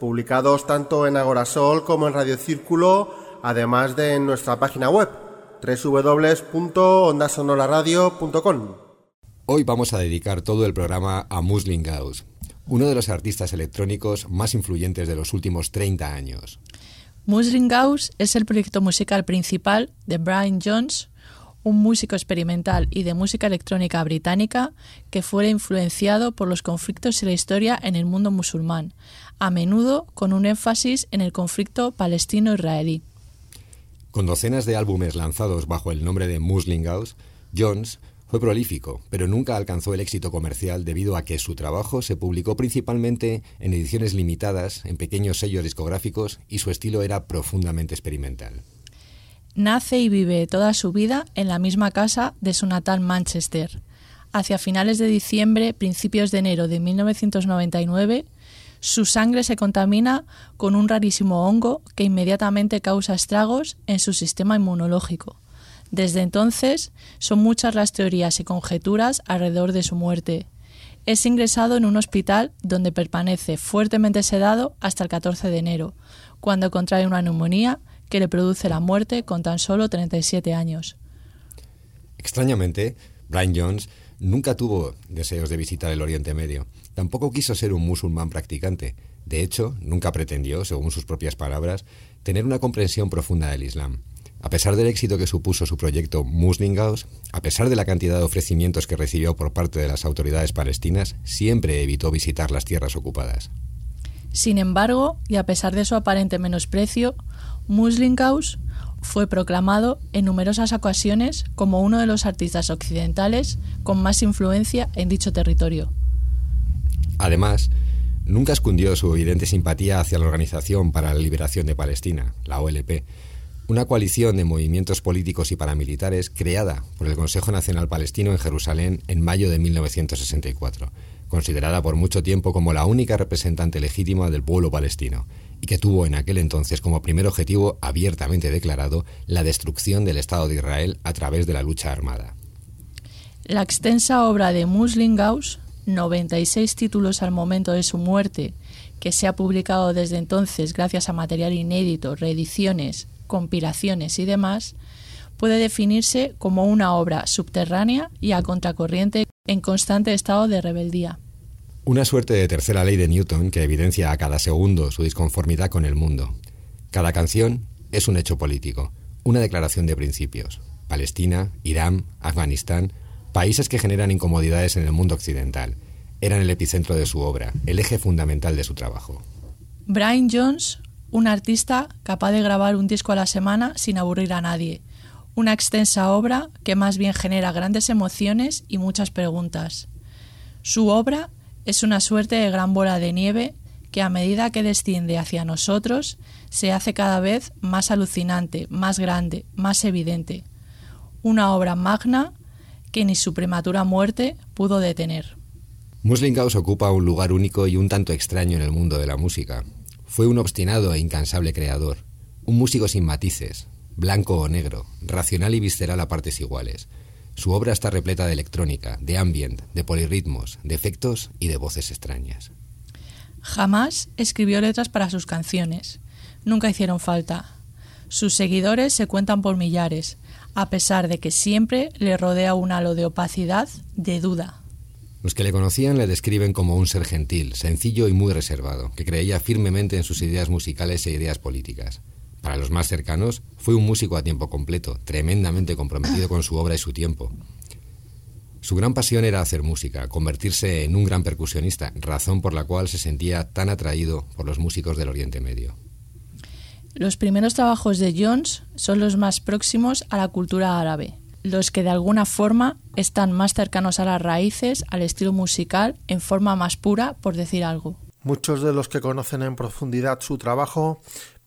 publicados tanto en Agorasol como en Radio Círculo, además de en nuestra página web www.ondasonoraradio.com. Hoy vamos a dedicar todo el programa a Muslin Gauss, uno de los artistas electrónicos más influyentes de los últimos 30 años. Muslin Gauss es el proyecto musical principal de Brian Jones, un músico experimental y de música electrónica británica que fue influenciado por los conflictos y la historia en el mundo musulmán, a menudo con un énfasis en el conflicto palestino-israelí. Con docenas de álbumes lanzados bajo el nombre de Muslin Gauss, Jones fue prolífico, pero nunca alcanzó el éxito comercial debido a que su trabajo se publicó principalmente en ediciones limitadas, en pequeños sellos discográficos, y su estilo era profundamente experimental. Nace y vive toda su vida en la misma casa de su natal Manchester. Hacia finales de diciembre, principios de enero de 1999, su sangre se contamina con un rarísimo hongo que inmediatamente causa estragos en su sistema inmunológico. Desde entonces, son muchas las teorías y conjeturas alrededor de su muerte. Es ingresado en un hospital donde permanece fuertemente sedado hasta el 14 de enero, cuando contrae una neumonía que le produce la muerte con tan solo 37 años. Extrañamente, Brian Jones nunca tuvo deseos de visitar el Oriente Medio. Tampoco quiso ser un musulmán practicante. De hecho, nunca pretendió, según sus propias palabras, tener una comprensión profunda del Islam. A pesar del éxito que supuso su proyecto Muslim Gauss, a pesar de la cantidad de ofrecimientos que recibió por parte de las autoridades palestinas, siempre evitó visitar las tierras ocupadas. Sin embargo, y a pesar de su aparente menosprecio, Muslingaus fue proclamado en numerosas ocasiones como uno de los artistas occidentales con más influencia en dicho territorio. Además, nunca escondió su evidente simpatía hacia la Organización para la Liberación de Palestina, la OLP, una coalición de movimientos políticos y paramilitares creada por el Consejo Nacional Palestino en Jerusalén en mayo de 1964, considerada por mucho tiempo como la única representante legítima del pueblo palestino y que tuvo en aquel entonces como primer objetivo abiertamente declarado la destrucción del Estado de Israel a través de la lucha armada. La extensa obra de Muslim Gauss, 96 títulos al momento de su muerte, que se ha publicado desde entonces gracias a material inédito, reediciones, compilaciones y demás, puede definirse como una obra subterránea y a contracorriente en constante estado de rebeldía. Una suerte de tercera ley de Newton que evidencia a cada segundo su disconformidad con el mundo. Cada canción es un hecho político, una declaración de principios. Palestina, Irán, Afganistán, países que generan incomodidades en el mundo occidental, eran el epicentro de su obra, el eje fundamental de su trabajo. Brian Jones, un artista capaz de grabar un disco a la semana sin aburrir a nadie, una extensa obra que más bien genera grandes emociones y muchas preguntas. Su obra es una suerte de gran bola de nieve que a medida que desciende hacia nosotros se hace cada vez más alucinante, más grande, más evidente. Una obra magna que ni su prematura muerte pudo detener. Muslingaus ocupa un lugar único y un tanto extraño en el mundo de la música. Fue un obstinado e incansable creador, un músico sin matices, blanco o negro, racional y visceral a partes iguales, su obra está repleta de electrónica, de ambient, de polirritmos, de efectos y de voces extrañas. Jamás escribió letras para sus canciones. Nunca hicieron falta. Sus seguidores se cuentan por millares, a pesar de que siempre le rodea un halo de opacidad, de duda. Los que le conocían le describen como un ser gentil, sencillo y muy reservado, que creía firmemente en sus ideas musicales e ideas políticas. Para los más cercanos, fue un músico a tiempo completo, tremendamente comprometido con su obra y su tiempo. Su gran pasión era hacer música, convertirse en un gran percusionista, razón por la cual se sentía tan atraído por los músicos del Oriente Medio. Los primeros trabajos de Jones son los más próximos a la cultura árabe, los que de alguna forma están más cercanos a las raíces, al estilo musical, en forma más pura, por decir algo. Muchos de los que conocen en profundidad su trabajo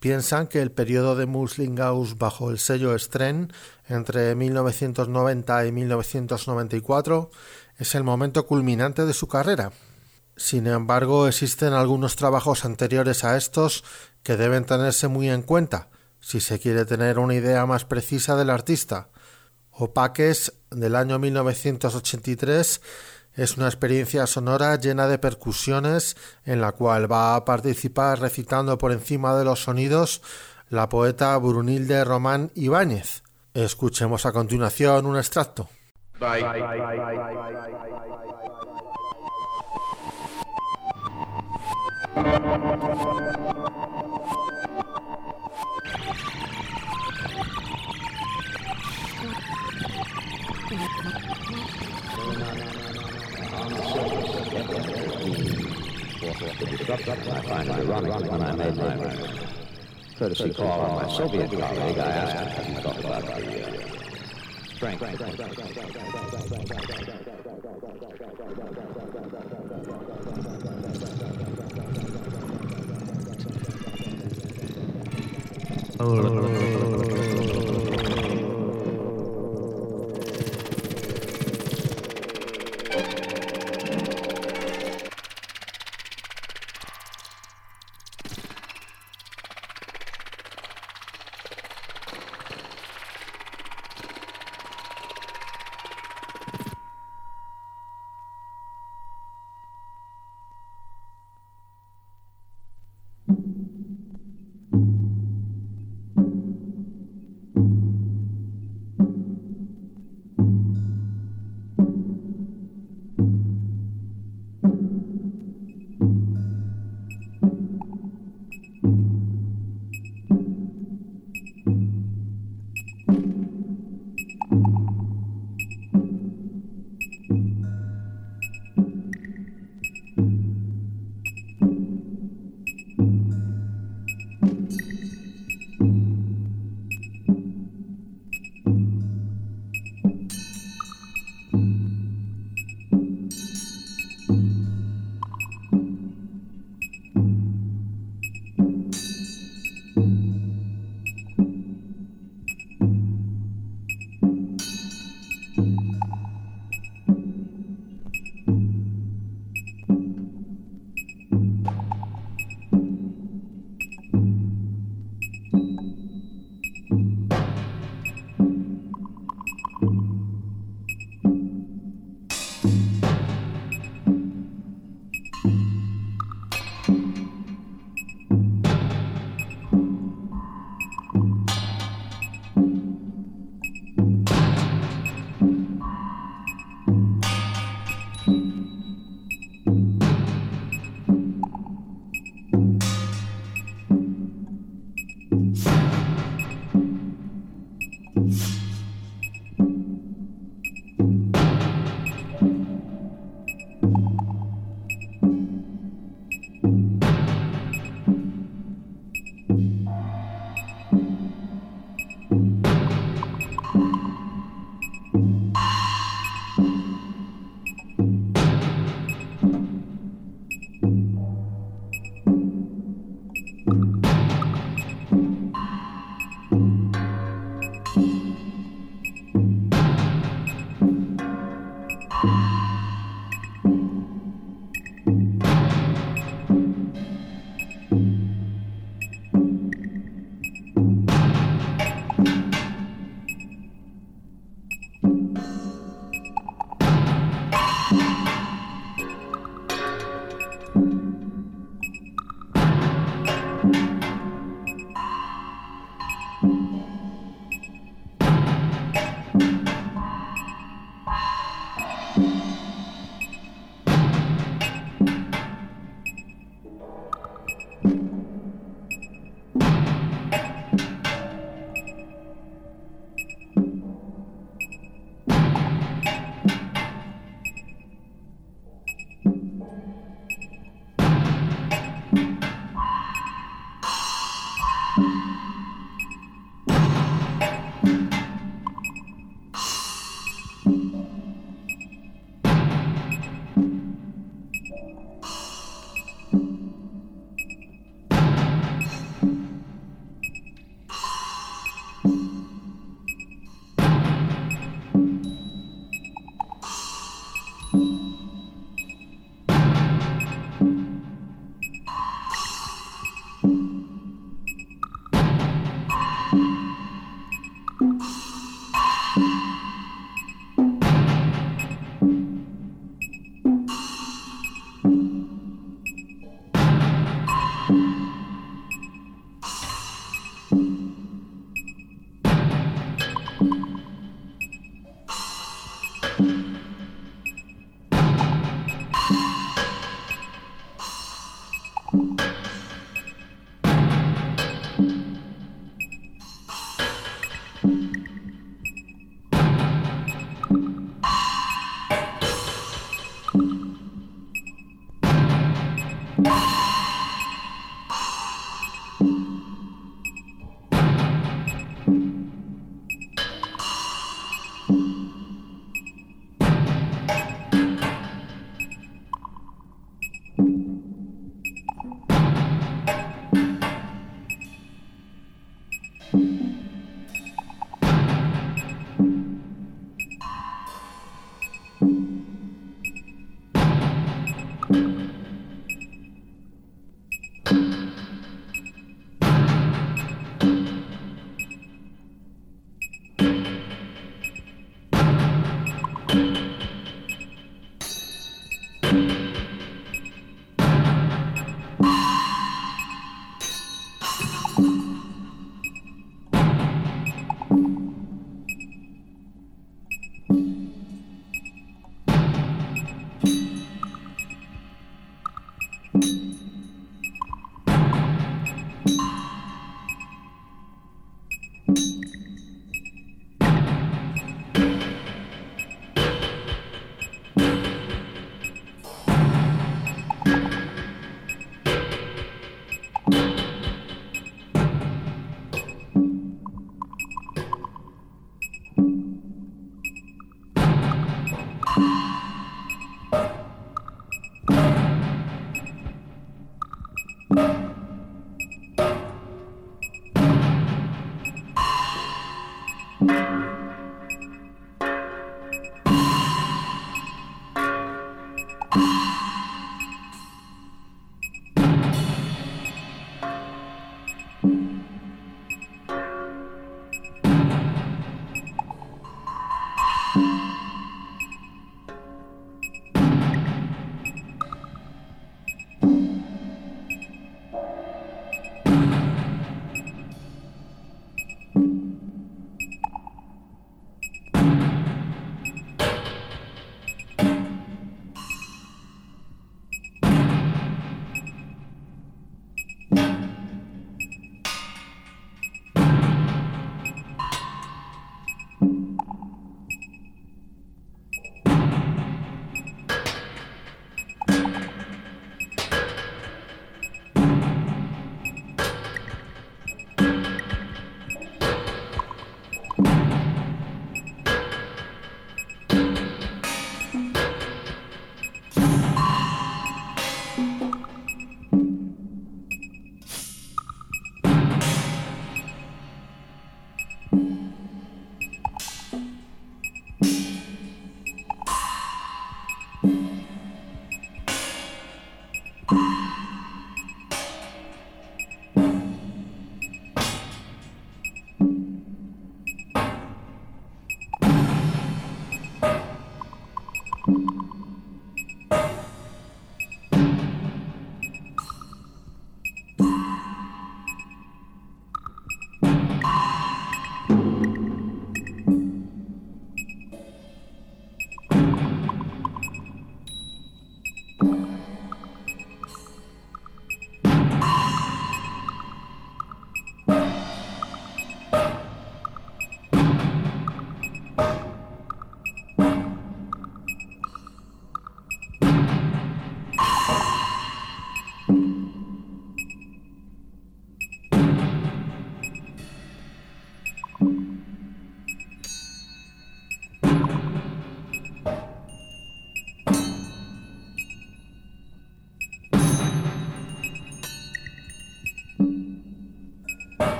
piensan que el periodo de Muslingaus bajo el sello Stren entre 1990 y 1994 es el momento culminante de su carrera. Sin embargo, existen algunos trabajos anteriores a estos que deben tenerse muy en cuenta si se quiere tener una idea más precisa del artista. Opaques del año 1983 es una experiencia sonora llena de percusiones en la cual va a participar recitando por encima de los sonidos la poeta Brunilde Román Ibáñez. Escuchemos a continuación un extracto. I find it ironic that when I made my courtesy call on my Soviet colleague, I asked him to talk about the uh, strength. Oh.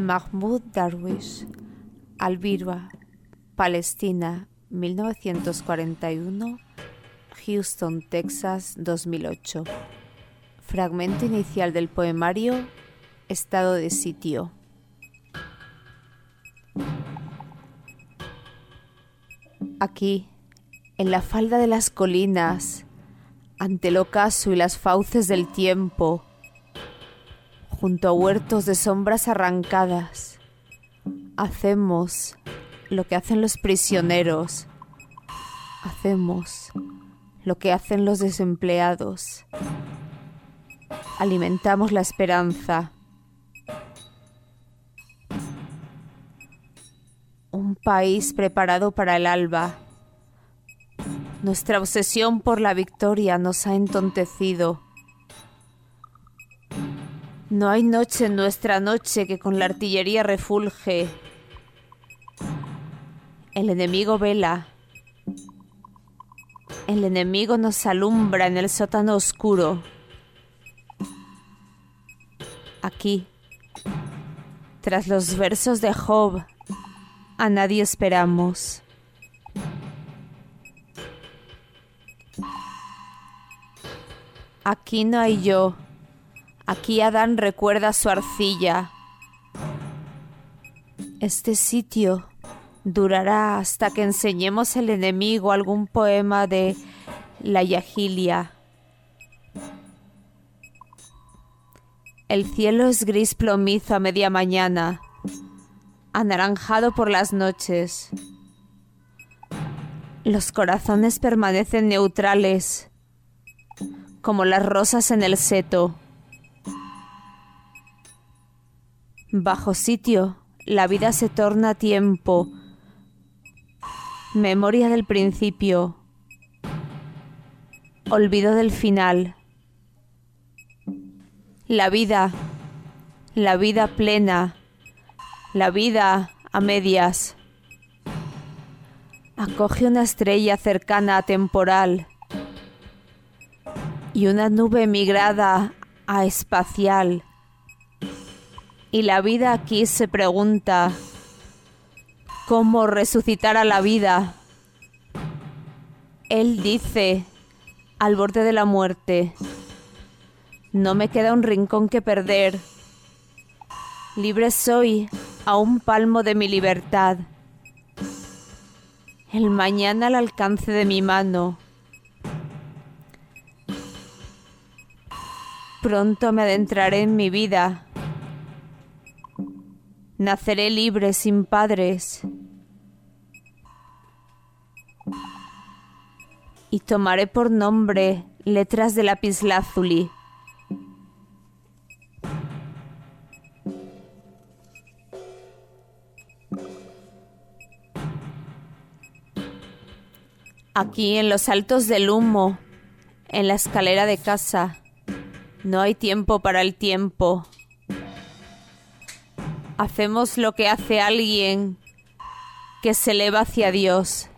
Mahmoud Darwish, Albirba, Palestina, 1941, Houston, Texas, 2008. Fragmento inicial del poemario Estado de sitio. Aquí, en la falda de las colinas, ante el ocaso y las fauces del tiempo, junto a huertos de sombras arrancadas. Hacemos lo que hacen los prisioneros. Hacemos lo que hacen los desempleados. Alimentamos la esperanza. Un país preparado para el alba. Nuestra obsesión por la victoria nos ha entontecido. No hay noche en nuestra noche que con la artillería refulge. El enemigo vela. El enemigo nos alumbra en el sótano oscuro. Aquí, tras los versos de Job, a nadie esperamos. Aquí no hay yo. Aquí Adán recuerda su arcilla. Este sitio durará hasta que enseñemos al enemigo algún poema de la Yagilia. El cielo es gris plomizo a media mañana. anaranjado por las noches. Los corazones permanecen neutrales, como las rosas en el seto. Bajo sitio, la vida se torna tiempo, memoria del principio, olvido del final. La vida, la vida plena, la vida a medias. Acoge una estrella cercana a temporal y una nube migrada a espacial. Y la vida aquí se pregunta, ¿cómo resucitar a la vida? Él dice, al borde de la muerte, no me queda un rincón que perder. Libre soy a un palmo de mi libertad. El mañana al alcance de mi mano. Pronto me adentraré en mi vida. Naceré libre sin padres. Y tomaré por nombre letras de lapislázuli. Aquí en los altos del humo, en la escalera de casa, no hay tiempo para el tiempo. Hacemos lo que hace alguien que se eleva hacia Dios.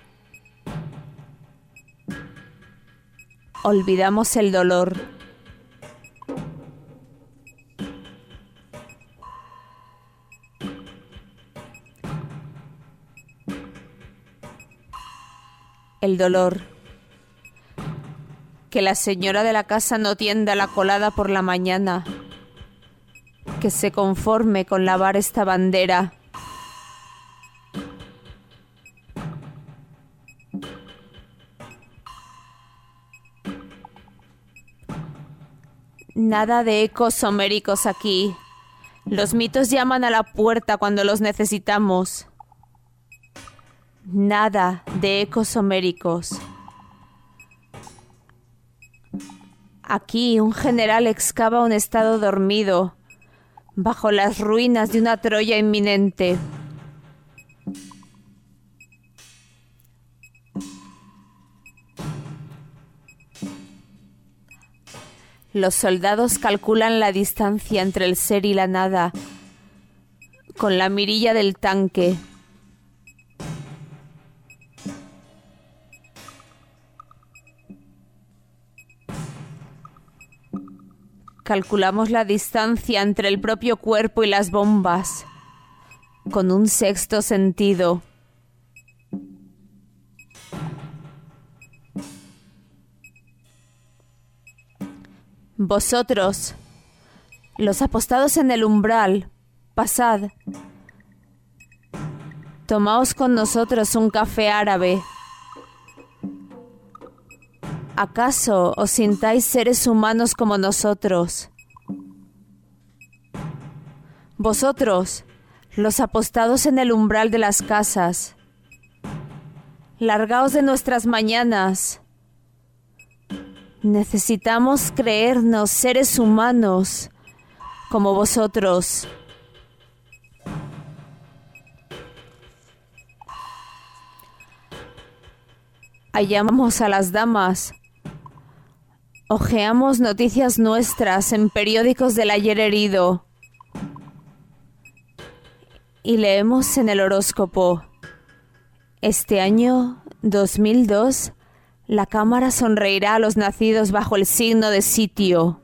Olvidamos el dolor. El dolor. Que la señora de la casa no tienda la colada por la mañana. Que se conforme con lavar esta bandera. Nada de ecos homéricos aquí. Los mitos llaman a la puerta cuando los necesitamos. Nada de ecos homéricos. Aquí un general excava un estado dormido bajo las ruinas de una Troya inminente. Los soldados calculan la distancia entre el ser y la nada con la mirilla del tanque. Calculamos la distancia entre el propio cuerpo y las bombas con un sexto sentido. Vosotros, los apostados en el umbral, pasad. Tomaos con nosotros un café árabe. ¿Acaso os sintáis seres humanos como nosotros? Vosotros, los apostados en el umbral de las casas, largaos de nuestras mañanas. Necesitamos creernos seres humanos como vosotros. Hallamos a las damas. Ojeamos noticias nuestras en periódicos del ayer herido. Y leemos en el horóscopo. Este año 2002 la cámara sonreirá a los nacidos bajo el signo de sitio.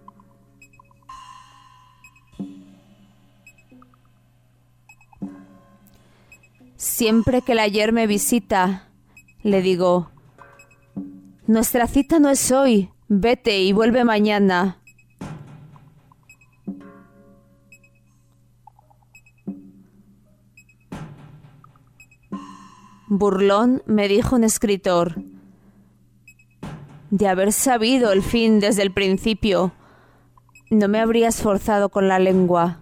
Siempre que el ayer me visita, le digo, nuestra cita no es hoy, Vete y vuelve mañana. Burlón, me dijo un escritor, de haber sabido el fin desde el principio, no me habría esforzado con la lengua.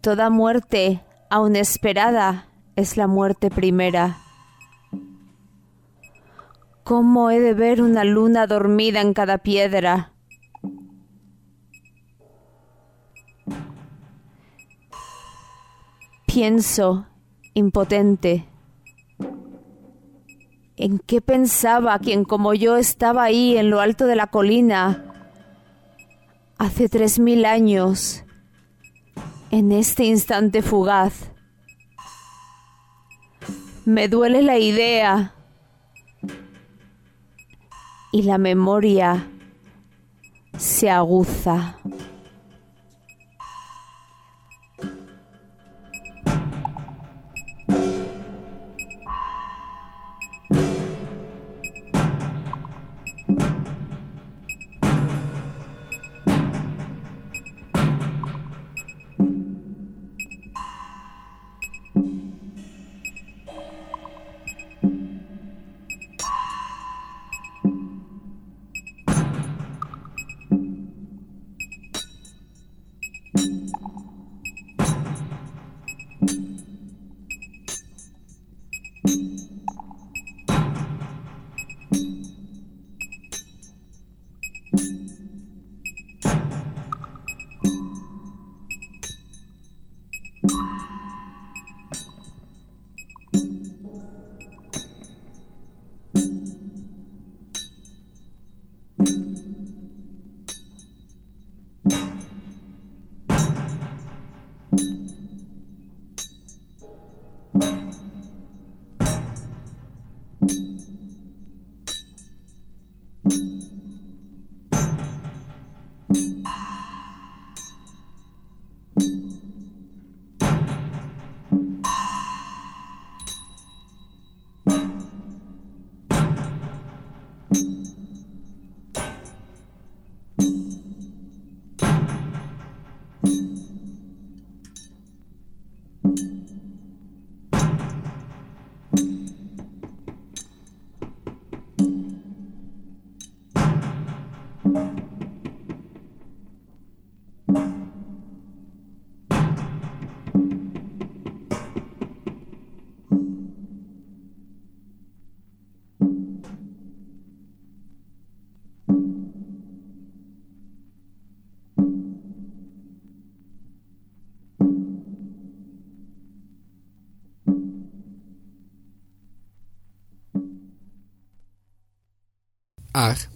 Toda muerte, aun esperada, es la muerte primera. ¿Cómo he de ver una luna dormida en cada piedra? Pienso, impotente, ¿en qué pensaba quien como yo estaba ahí en lo alto de la colina hace tres mil años, en este instante fugaz? Me duele la idea y la memoria se aguza.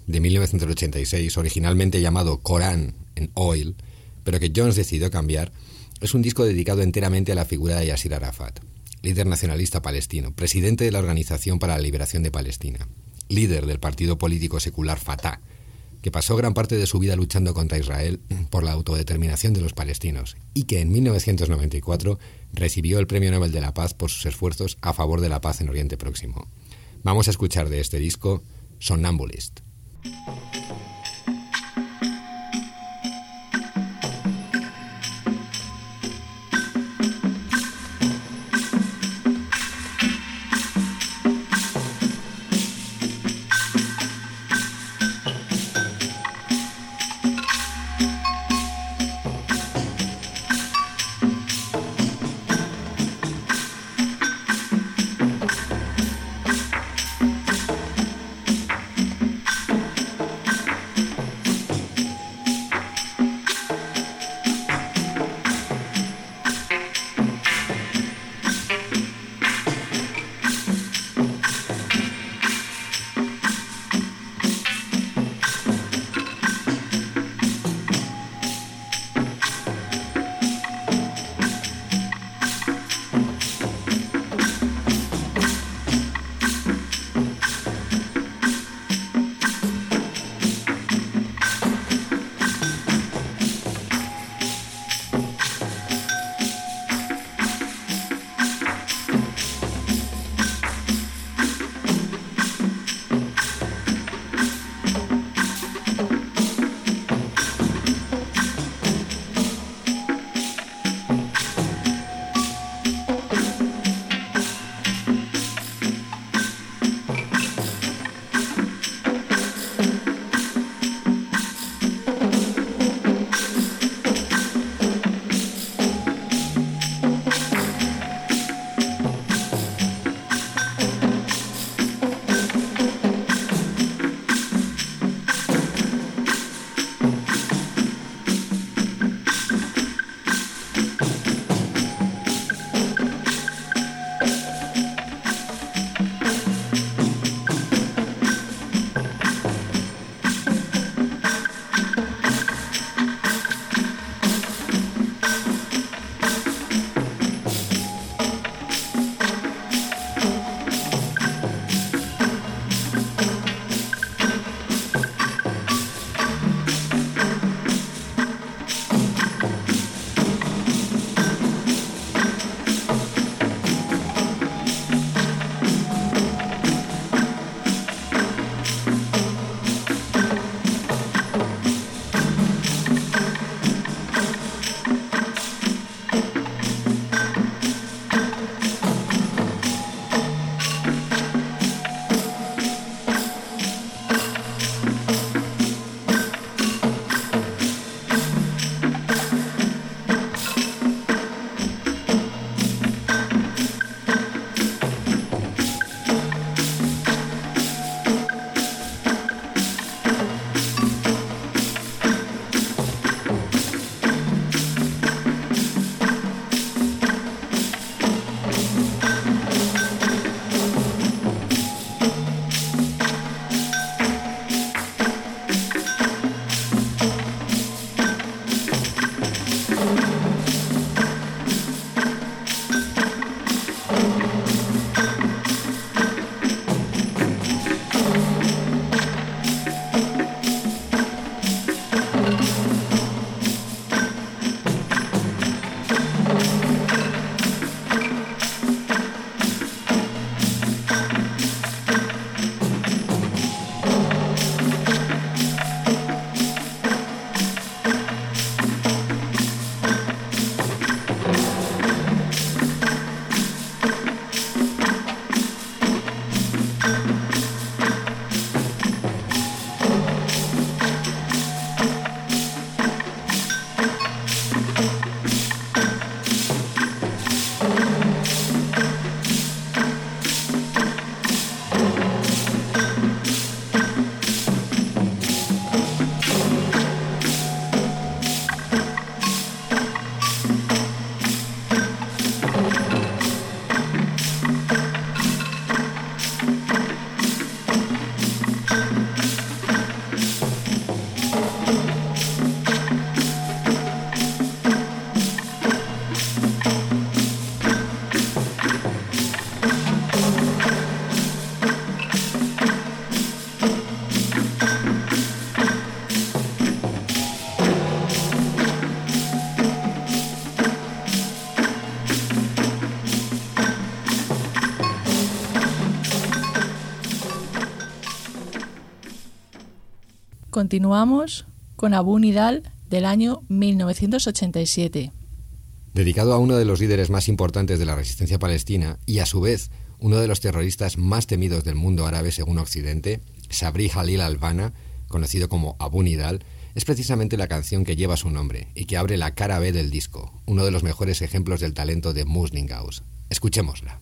De 1986, originalmente llamado Koran en Oil, pero que Jones decidió cambiar, es un disco dedicado enteramente a la figura de Yasir Arafat, líder nacionalista palestino, presidente de la Organización para la Liberación de Palestina, líder del partido político secular Fatah, que pasó gran parte de su vida luchando contra Israel por la autodeterminación de los palestinos y que en 1994 recibió el Premio Nobel de la Paz por sus esfuerzos a favor de la paz en Oriente Próximo. Vamos a escuchar de este disco Somnambulist. Continuamos con Abu Nidal del año 1987. Dedicado a uno de los líderes más importantes de la resistencia palestina y a su vez uno de los terroristas más temidos del mundo árabe según Occidente, Sabri Halil Albana, conocido como Abu Nidal, es precisamente la canción que lleva su nombre y que abre la cara B del disco, uno de los mejores ejemplos del talento de Muslingaus. Escuchémosla.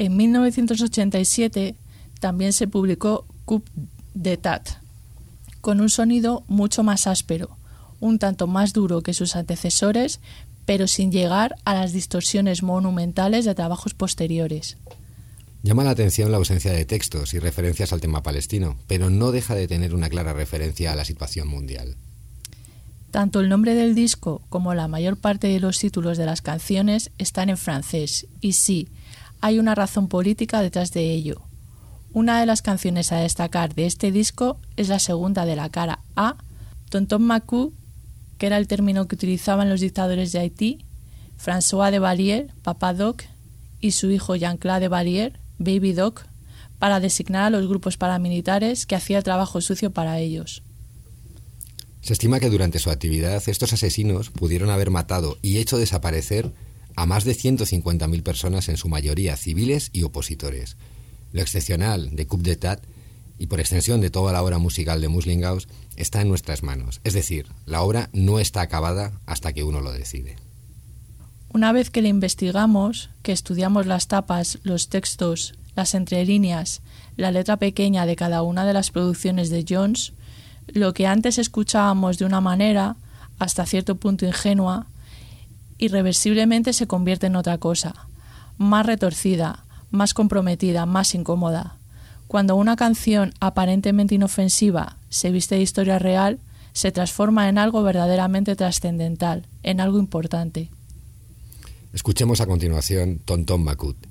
En 1987 también se publicó Coup d'Etat, con un sonido mucho más áspero, un tanto más duro que sus antecesores, pero sin llegar a las distorsiones monumentales de trabajos posteriores. Llama la atención la ausencia de textos y referencias al tema palestino, pero no deja de tener una clara referencia a la situación mundial. Tanto el nombre del disco como la mayor parte de los títulos de las canciones están en francés, y sí, hay una razón política detrás de ello. Una de las canciones a destacar de este disco es la segunda de la cara A, Tonton Macou, que era el término que utilizaban los dictadores de Haití, François de Valier, Papa Doc, y su hijo Jean-Claude de Valier, Baby Doc, para designar a los grupos paramilitares que hacía trabajo sucio para ellos. Se estima que durante su actividad estos asesinos pudieron haber matado y hecho desaparecer a más de 150.000 personas, en su mayoría civiles y opositores. Lo excepcional de Coup d'Etat y por extensión de toda la obra musical de Muslingaus está en nuestras manos. Es decir, la obra no está acabada hasta que uno lo decide. Una vez que la investigamos, que estudiamos las tapas, los textos, las entrelíneas, la letra pequeña de cada una de las producciones de Jones, lo que antes escuchábamos de una manera, hasta cierto punto ingenua, irreversiblemente se convierte en otra cosa, más retorcida, más comprometida, más incómoda. Cuando una canción aparentemente inofensiva se viste de historia real, se transforma en algo verdaderamente trascendental, en algo importante. Escuchemos a continuación Tonton Macut.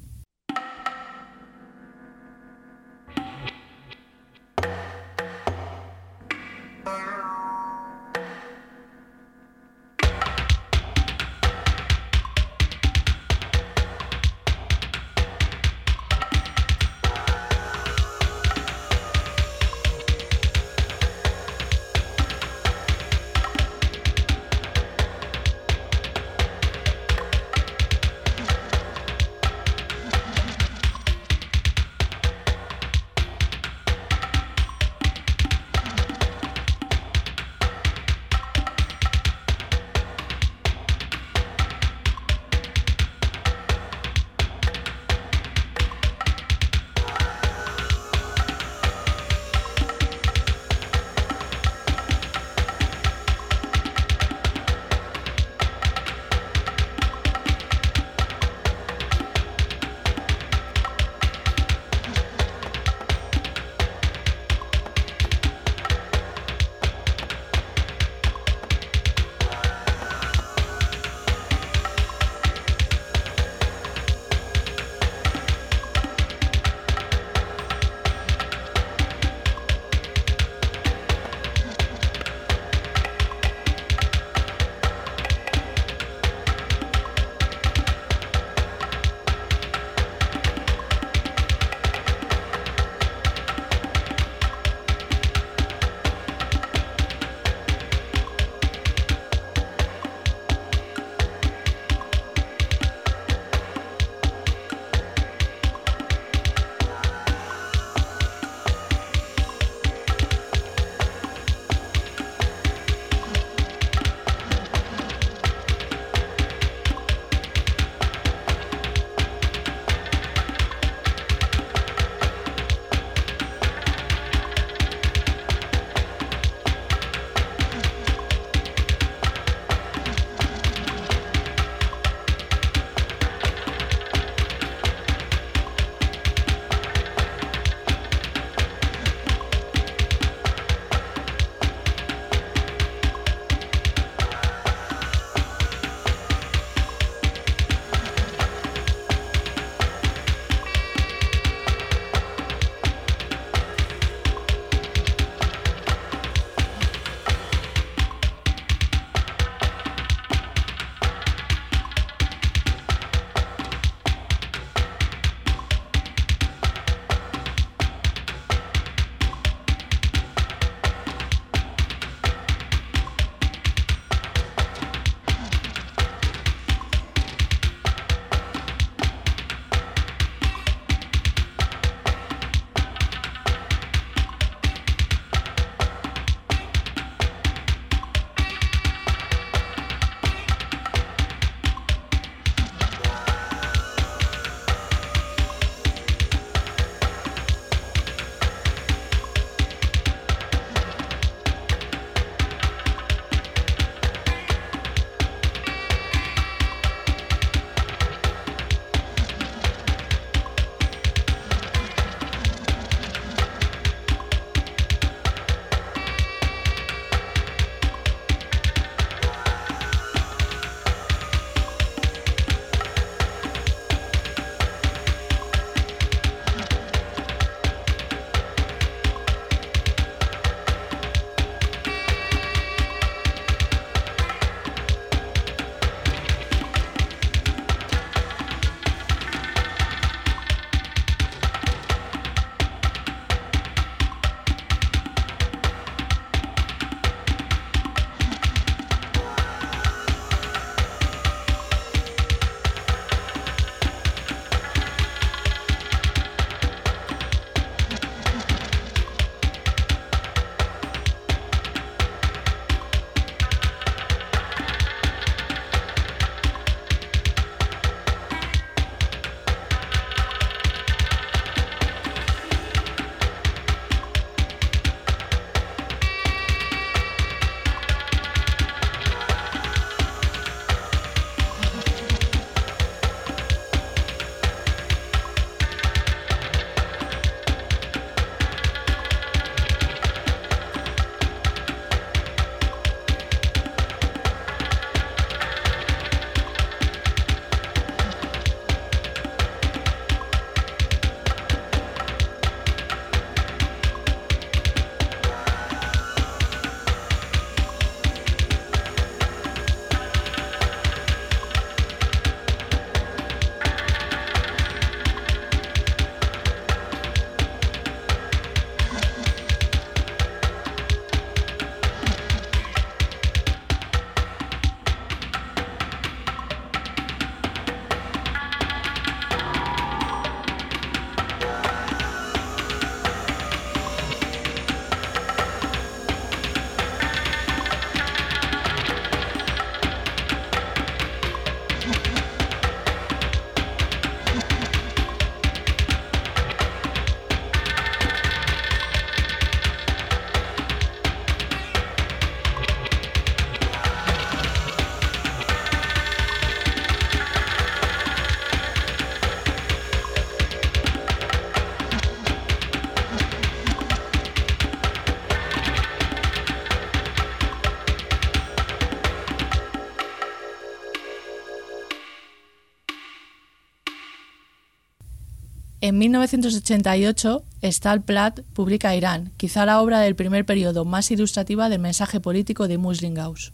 En 1988, Stahlblatt publica Irán, quizá la obra del primer periodo más ilustrativa del mensaje político de Muslingaus.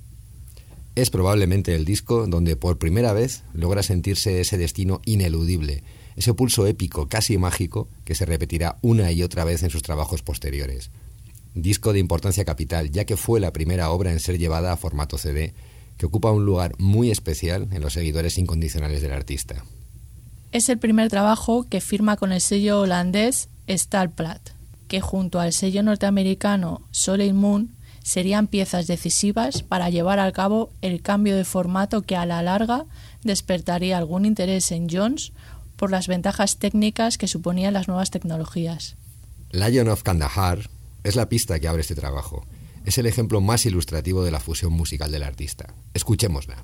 Es probablemente el disco donde por primera vez logra sentirse ese destino ineludible, ese pulso épico, casi mágico, que se repetirá una y otra vez en sus trabajos posteriores. Disco de importancia capital, ya que fue la primera obra en ser llevada a formato CD, que ocupa un lugar muy especial en los seguidores incondicionales del artista. Es el primer trabajo que firma con el sello holandés Stahlplaat, que junto al sello norteamericano Soleil Moon serían piezas decisivas para llevar a cabo el cambio de formato que a la larga despertaría algún interés en Jones por las ventajas técnicas que suponían las nuevas tecnologías. Lion of Kandahar es la pista que abre este trabajo. Es el ejemplo más ilustrativo de la fusión musical del artista. Escuchémosla.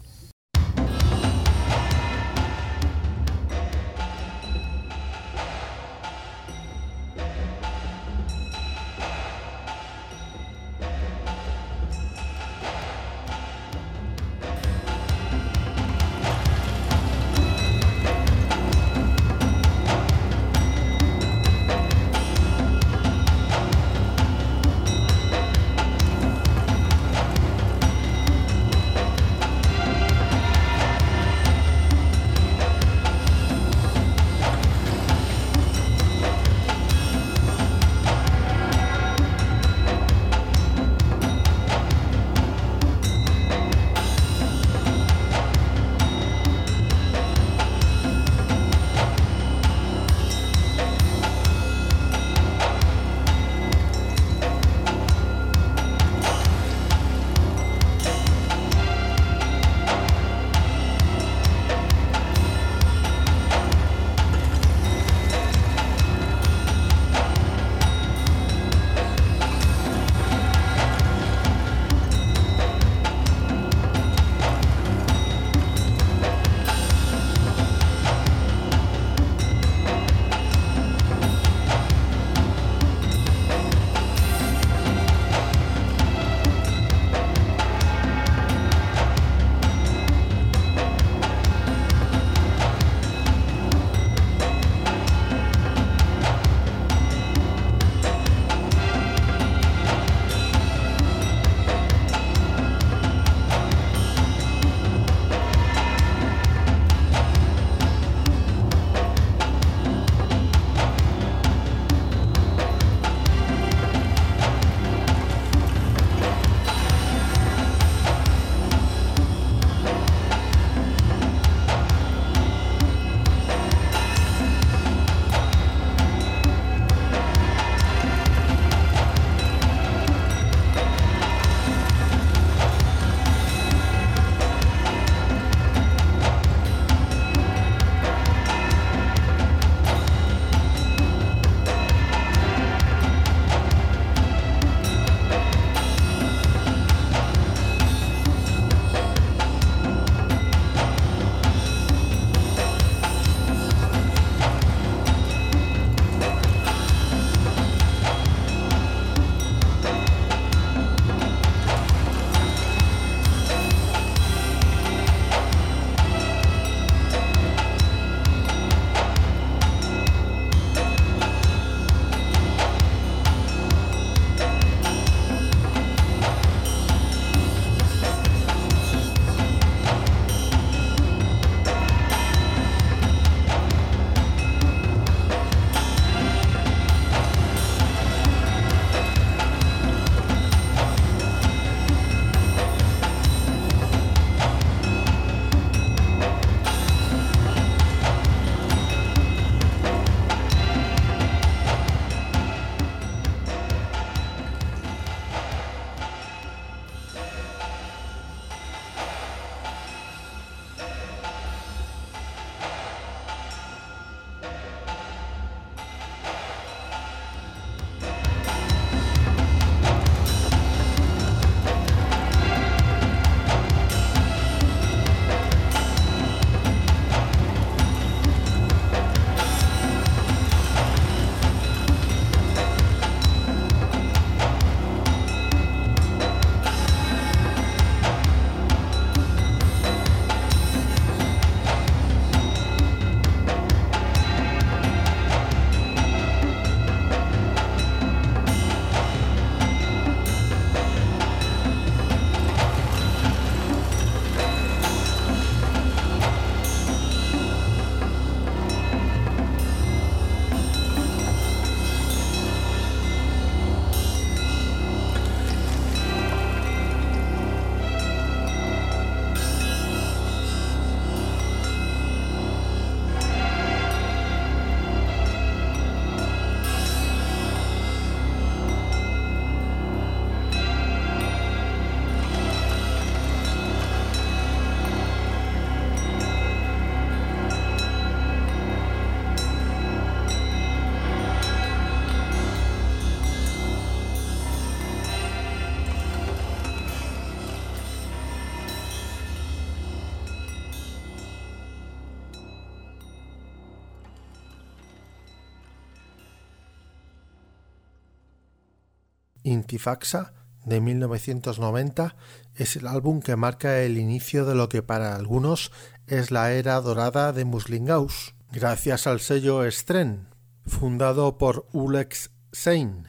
Intifaxa de 1990 es el álbum que marca el inicio de lo que para algunos es la era dorada de Muslingaus, gracias al sello Stren, fundado por Ulex Sein,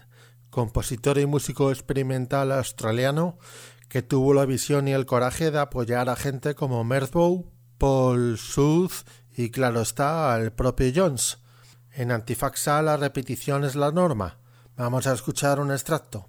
compositor y músico experimental australiano que tuvo la visión y el coraje de apoyar a gente como Merthbow, Paul Sooth y claro está al propio Jones. En Antifaxa la repetición es la norma. Vamos a escuchar un extracto.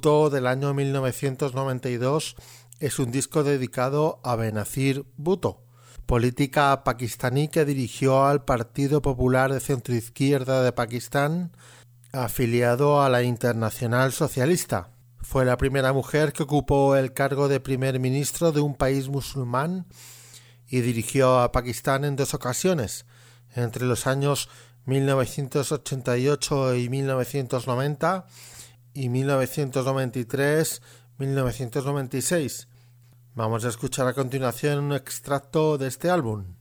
Del año 1992 es un disco dedicado a Benazir Bhutto, política pakistaní que dirigió al Partido Popular de Centroizquierda de Pakistán, afiliado a la Internacional Socialista. Fue la primera mujer que ocupó el cargo de primer ministro de un país musulmán y dirigió a Pakistán en dos ocasiones, entre los años 1988 y 1990 y 1993-1996. Vamos a escuchar a continuación un extracto de este álbum.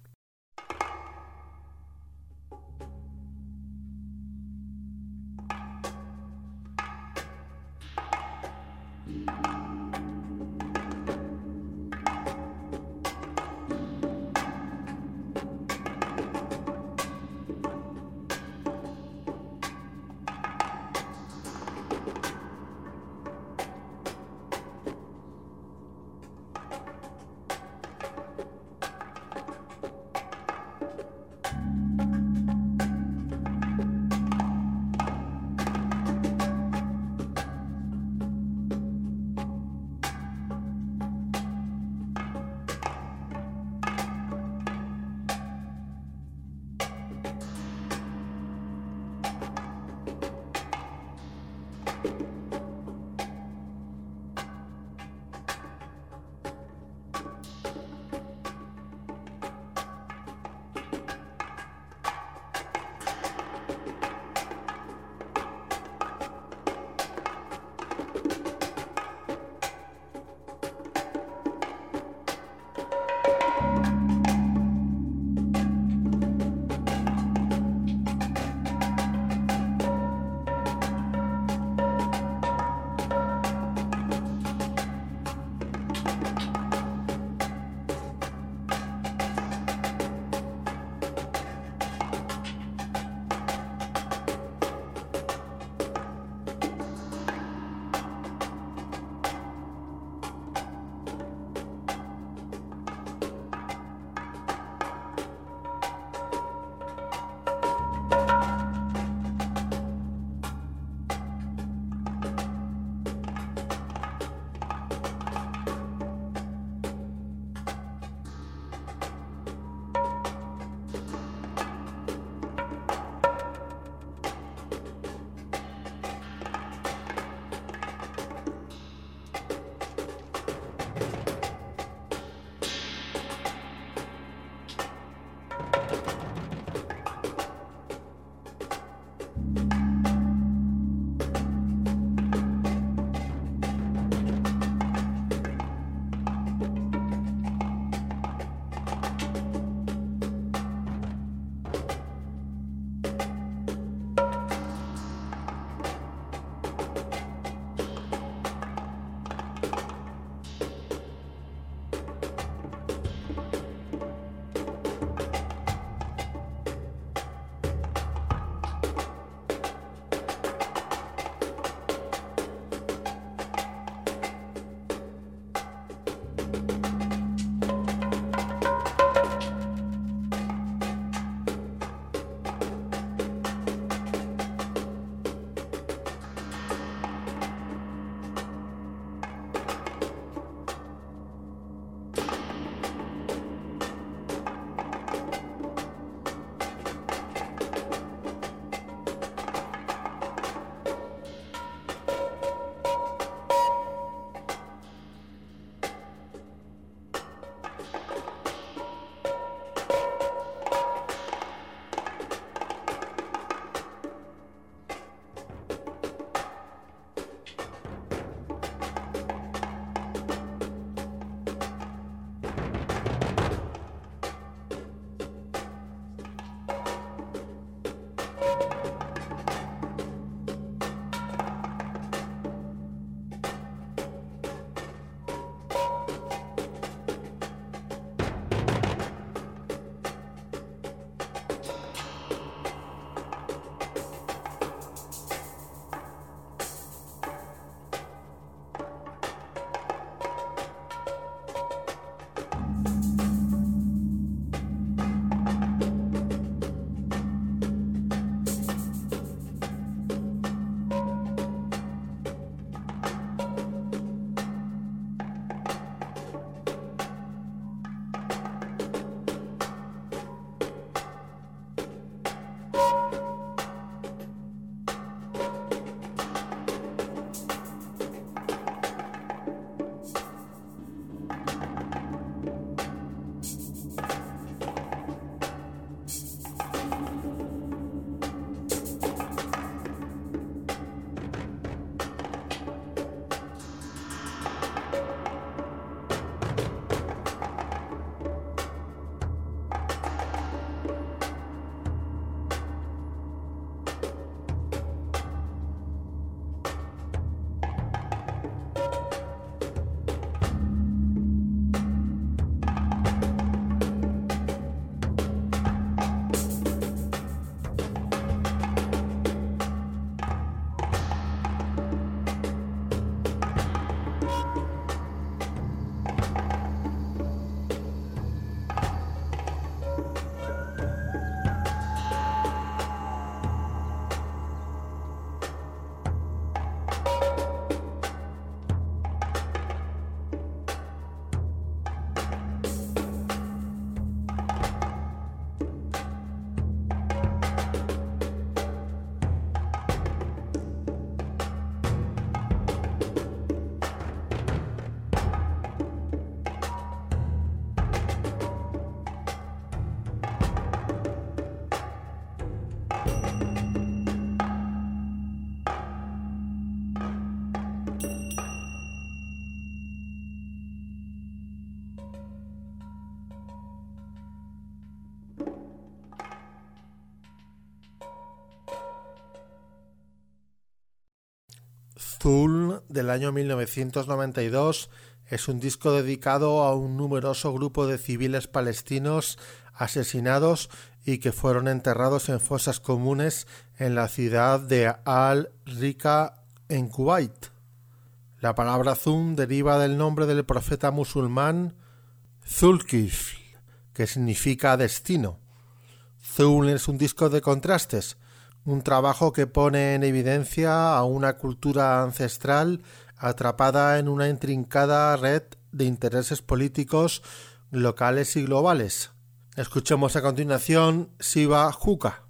Zul del año 1992 es un disco dedicado a un numeroso grupo de civiles palestinos asesinados y que fueron enterrados en fosas comunes en la ciudad de Al-Rika en Kuwait. La palabra Zum deriva del nombre del profeta musulmán Zulkifl, que significa destino. Zul es un disco de contrastes, un trabajo que pone en evidencia a una cultura ancestral atrapada en una intrincada red de intereses políticos locales y globales. Escuchemos a continuación Siva Juka.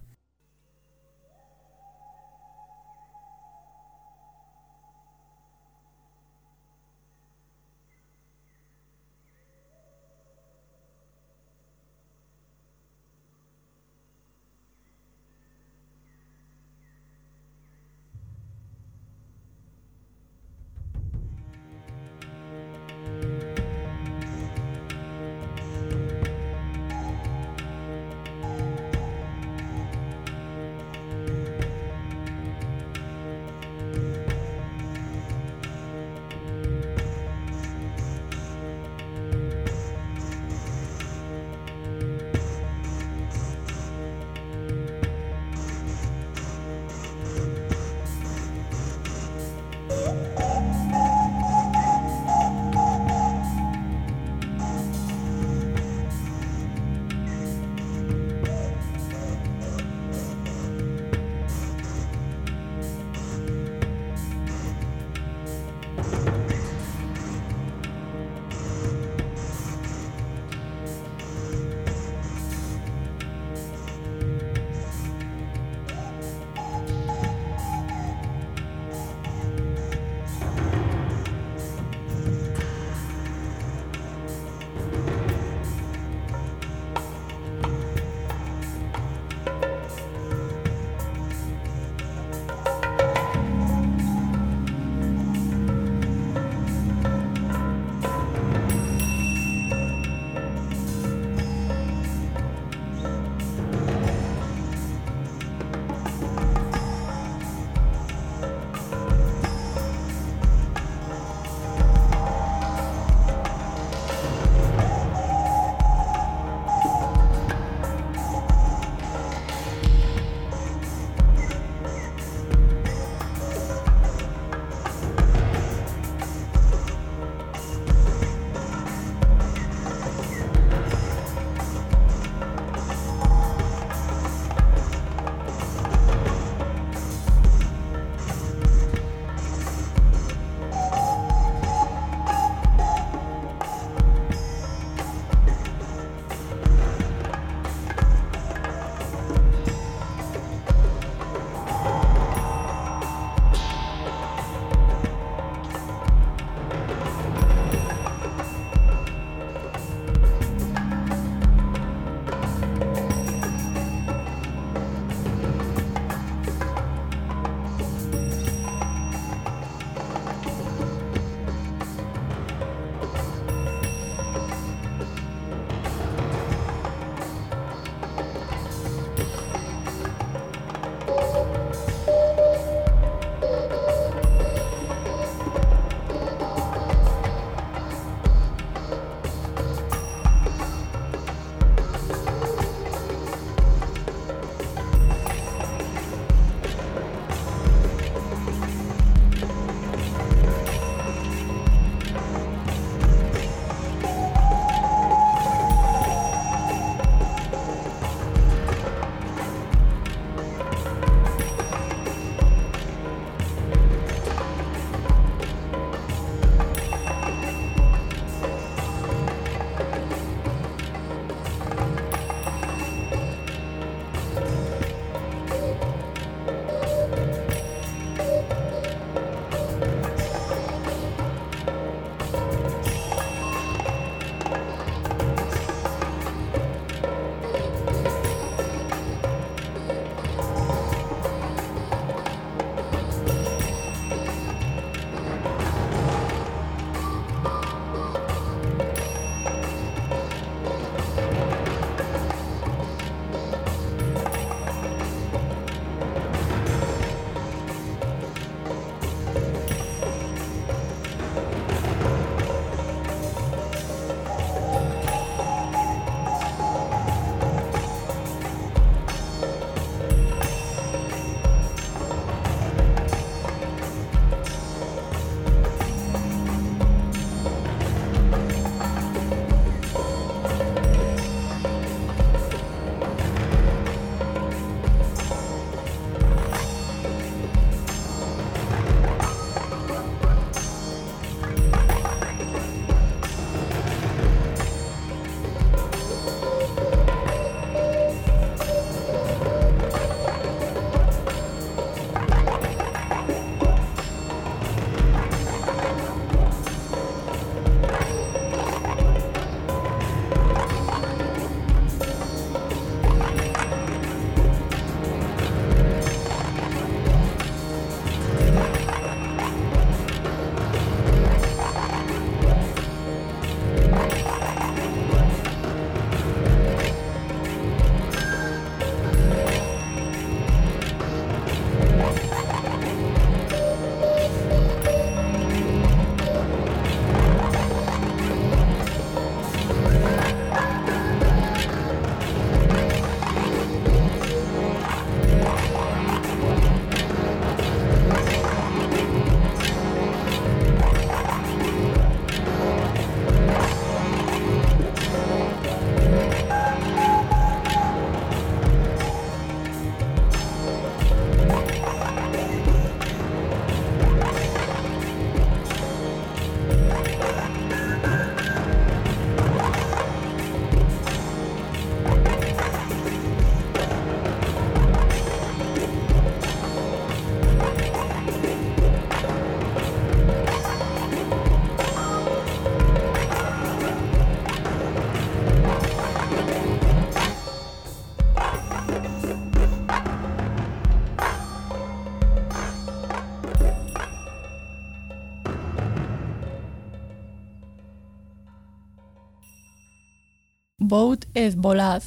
Boat et Volad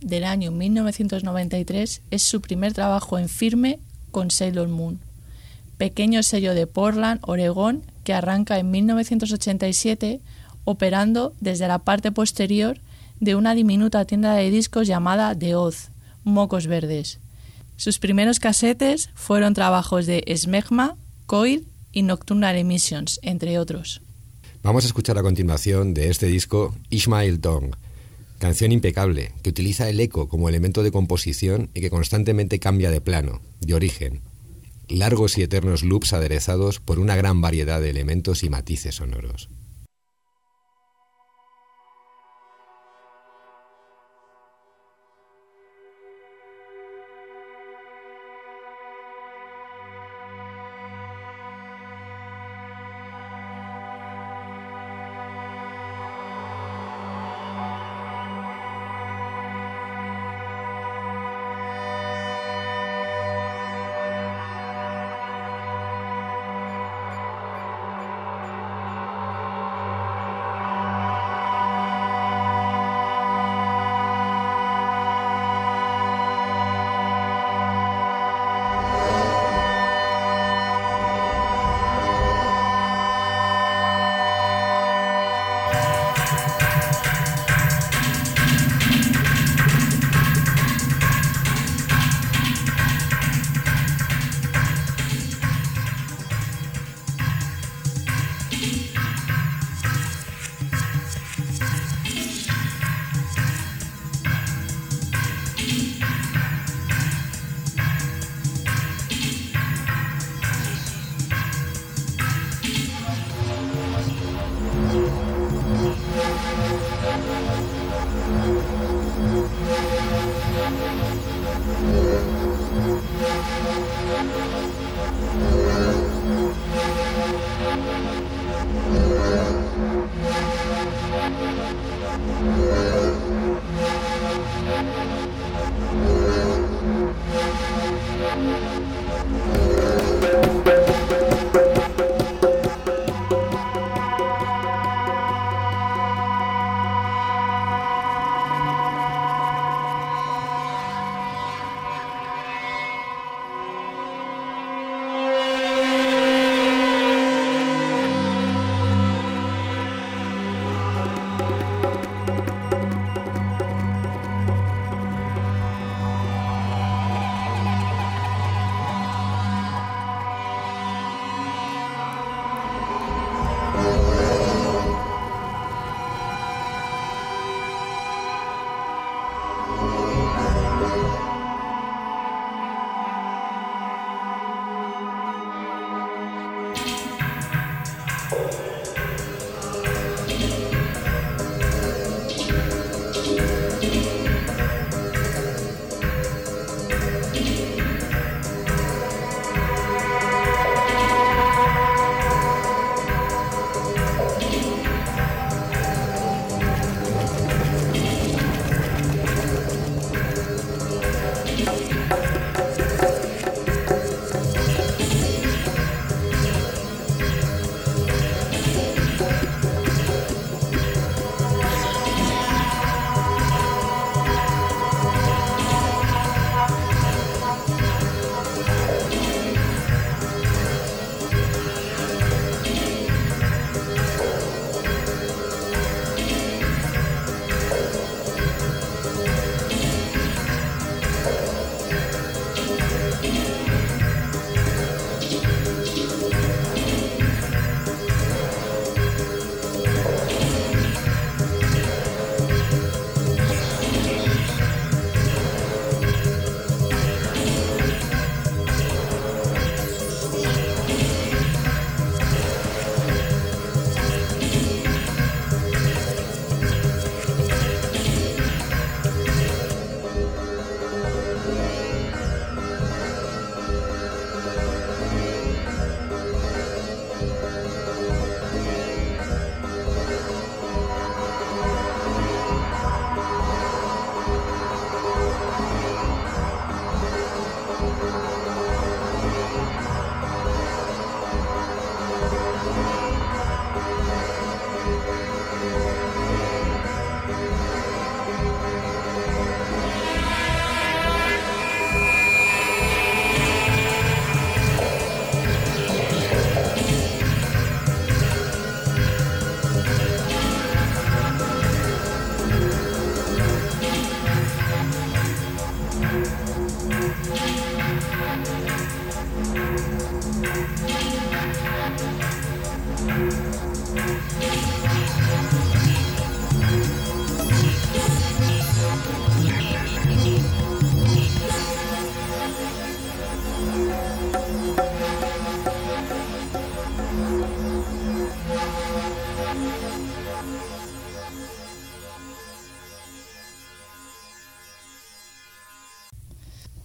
del año 1993 es su primer trabajo en firme con Sailor Moon, pequeño sello de Portland, Oregón, que arranca en 1987 operando desde la parte posterior de una diminuta tienda de discos llamada The Oz, Mocos Verdes. Sus primeros casetes fueron trabajos de Smegma, Coil y Nocturnal Emissions, entre otros. Vamos a escuchar a continuación de este disco Ishmael Dong, canción impecable que utiliza el eco como elemento de composición y que constantemente cambia de plano, de origen. Largos y eternos loops aderezados por una gran variedad de elementos y matices sonoros.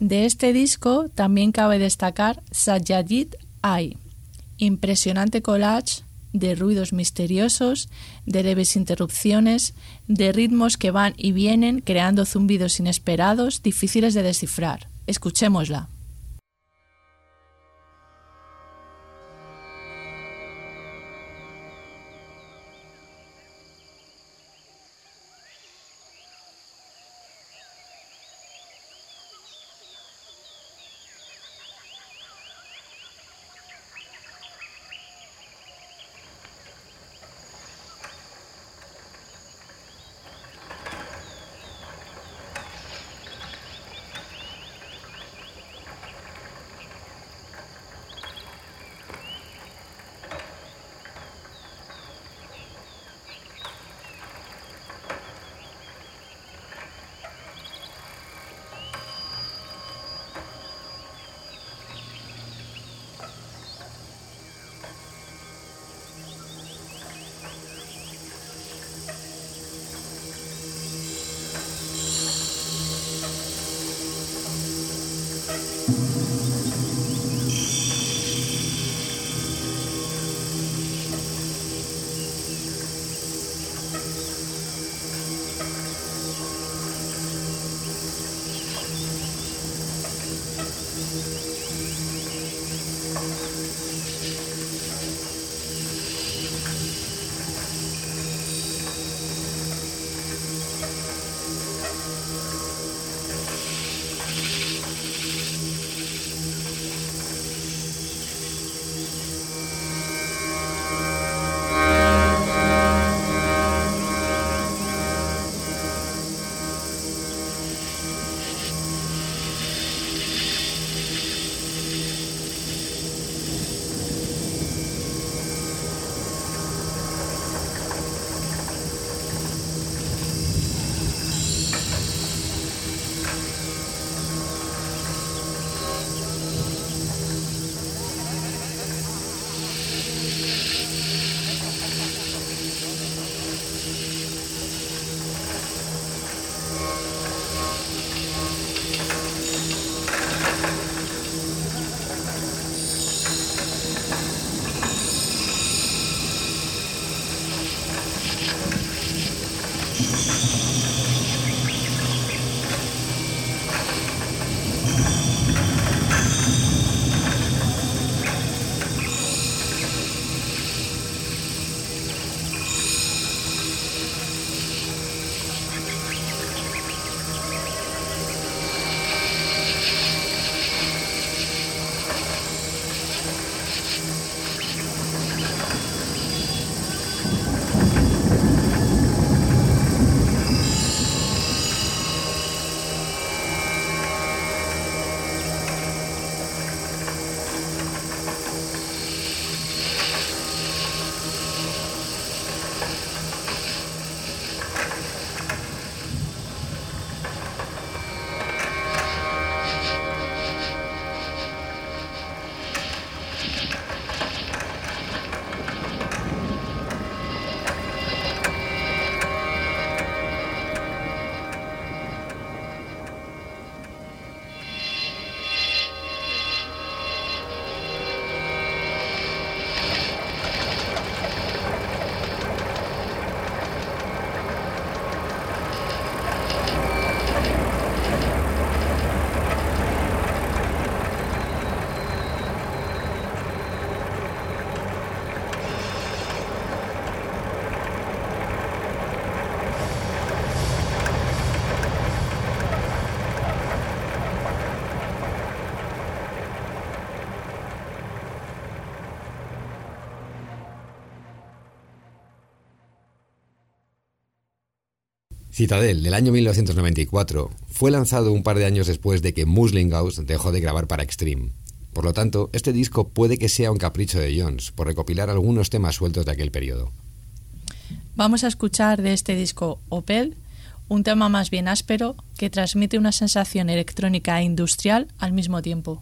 De este disco también cabe destacar Satyajit Ai, impresionante collage de ruidos misteriosos, de leves interrupciones, de ritmos que van y vienen creando zumbidos inesperados difíciles de descifrar. Escuchémosla. Citadel, del año 1994, fue lanzado un par de años después de que Muslingaus dejó de grabar para Extreme. Por lo tanto, este disco puede que sea un capricho de Jones por recopilar algunos temas sueltos de aquel periodo. Vamos a escuchar de este disco Opel, un tema más bien áspero que transmite una sensación electrónica e industrial al mismo tiempo.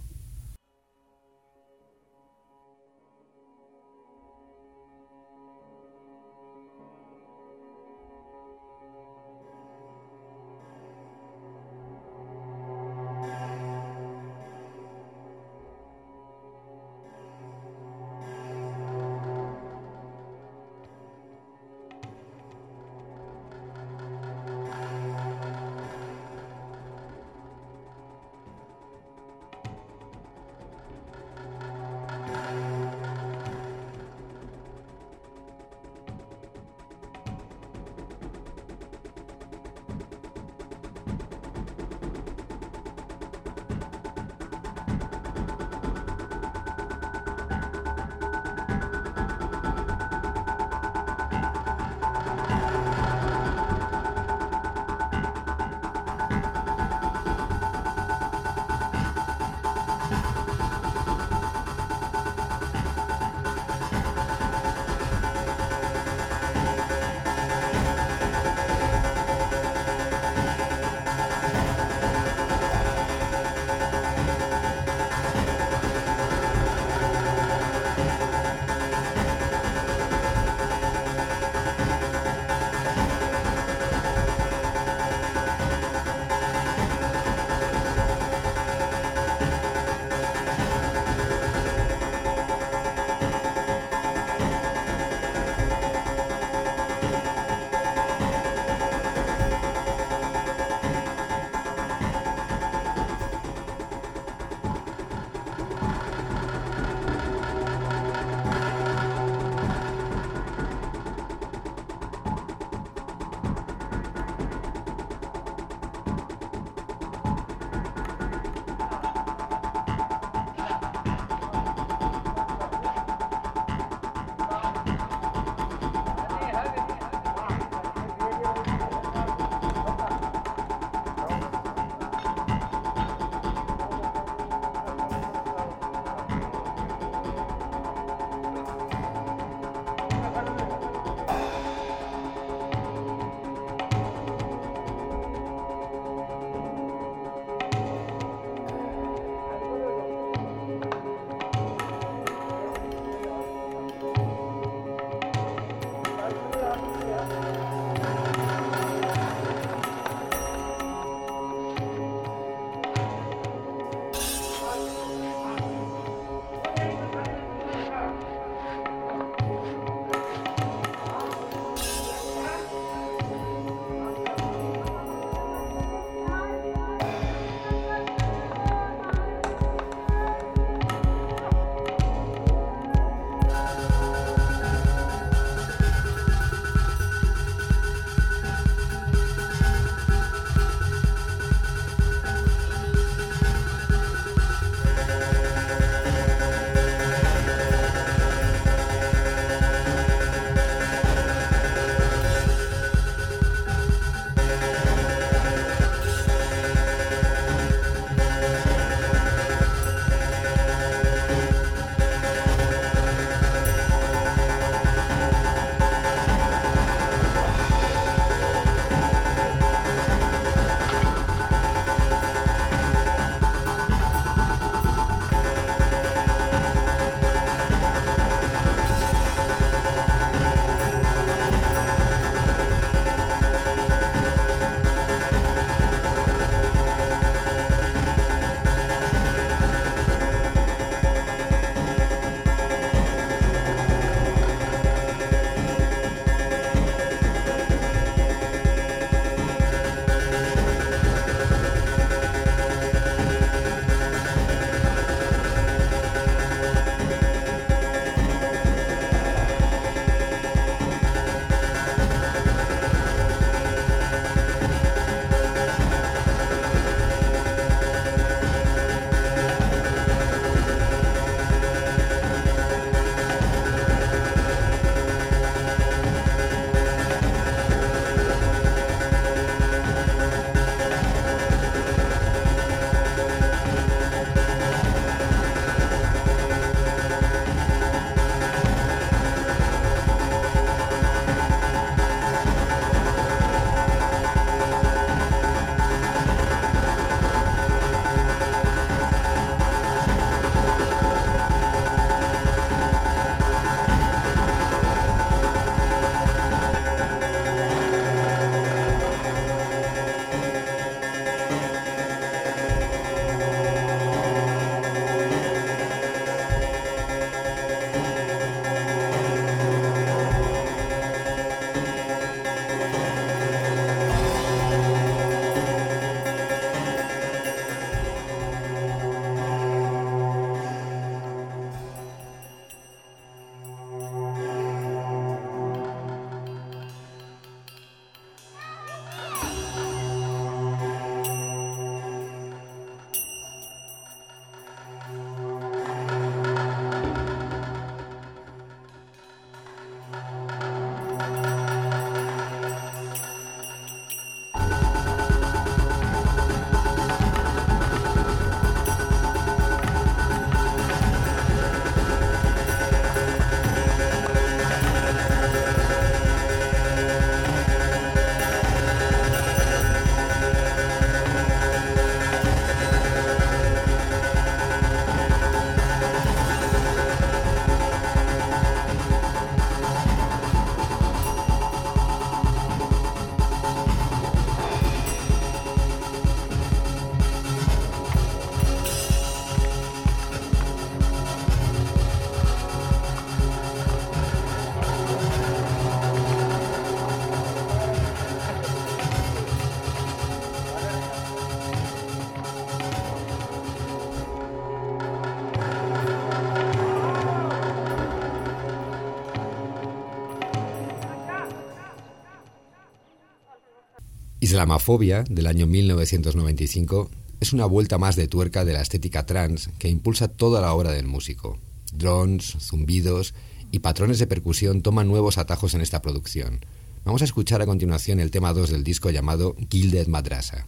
Islamofobia, del año 1995, es una vuelta más de tuerca de la estética trans que impulsa toda la obra del músico. Drones, zumbidos y patrones de percusión toman nuevos atajos en esta producción. Vamos a escuchar a continuación el tema 2 del disco llamado Gilded Madrasa.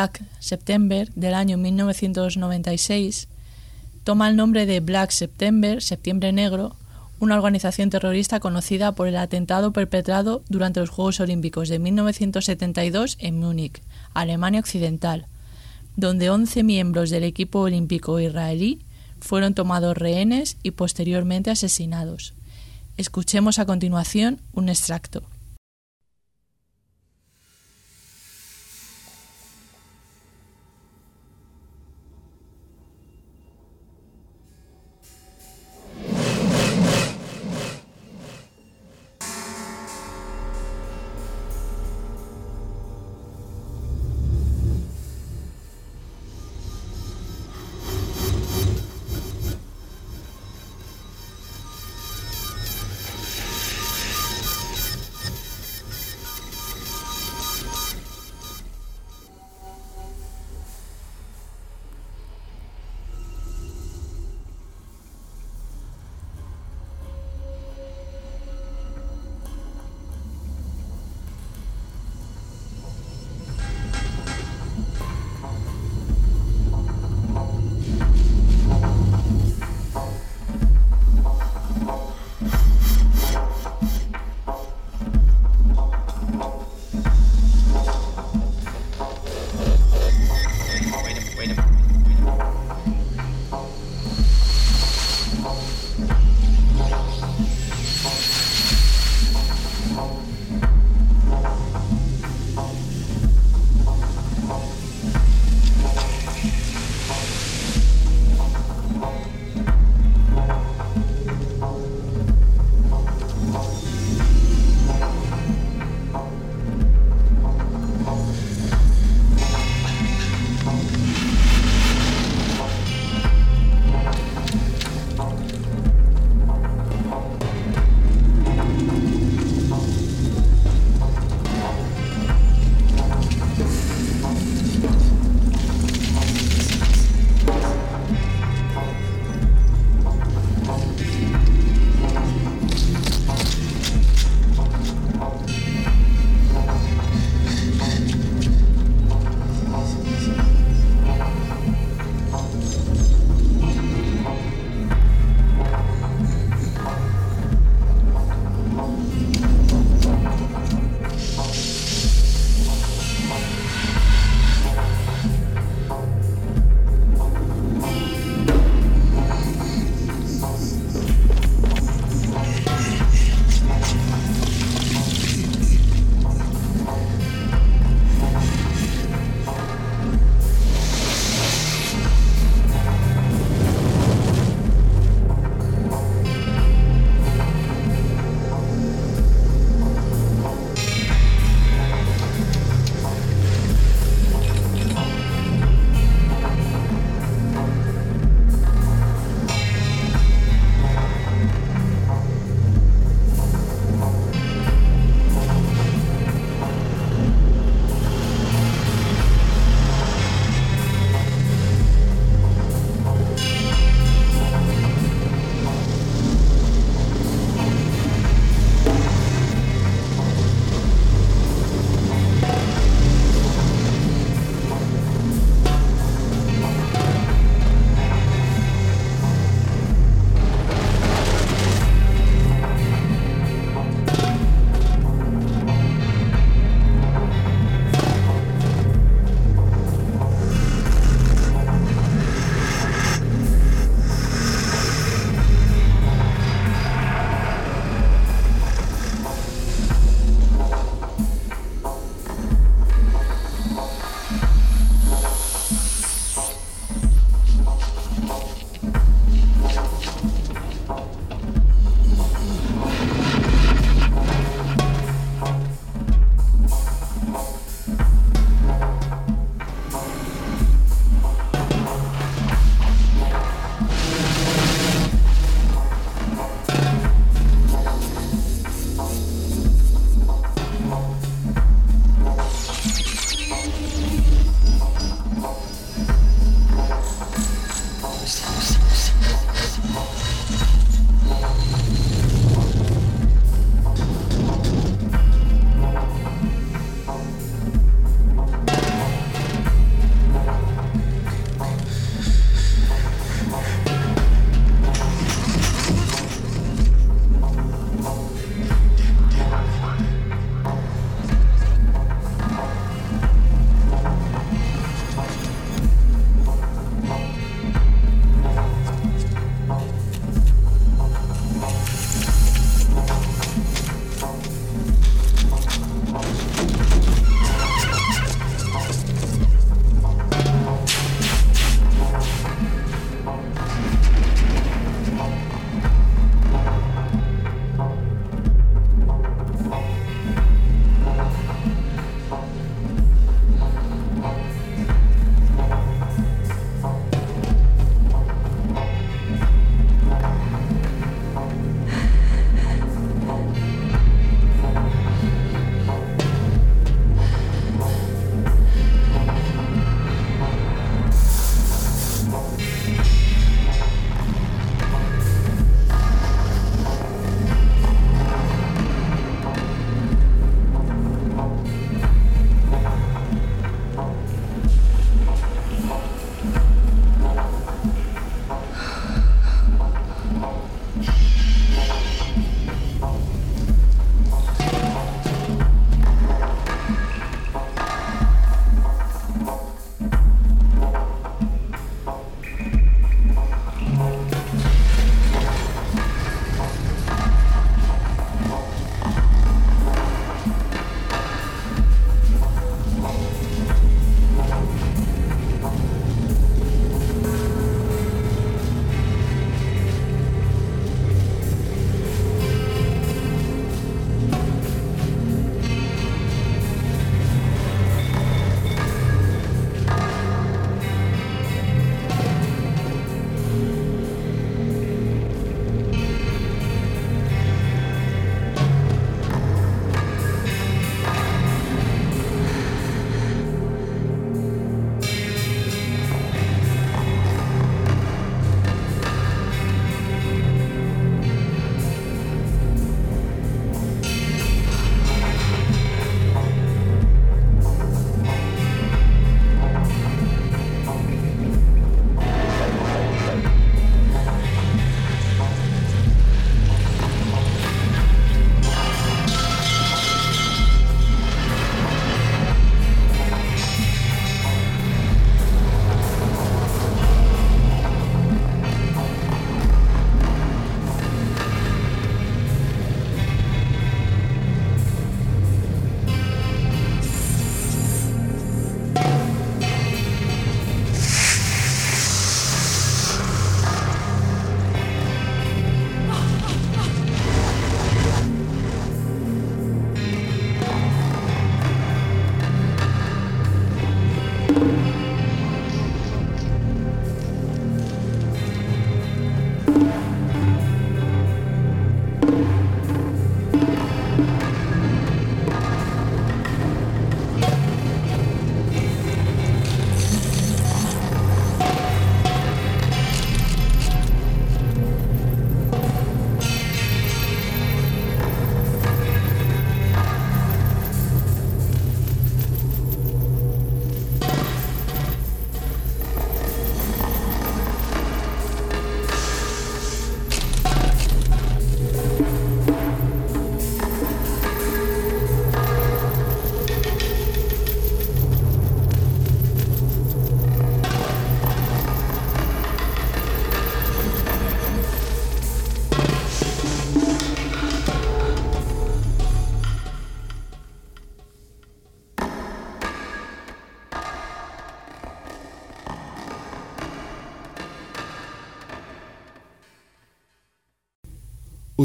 Black September del año 1996 toma el nombre de Black September, Septiembre Negro, una organización terrorista conocida por el atentado perpetrado durante los Juegos Olímpicos de 1972 en Múnich, Alemania Occidental, donde 11 miembros del equipo olímpico israelí fueron tomados rehenes y posteriormente asesinados. Escuchemos a continuación un extracto.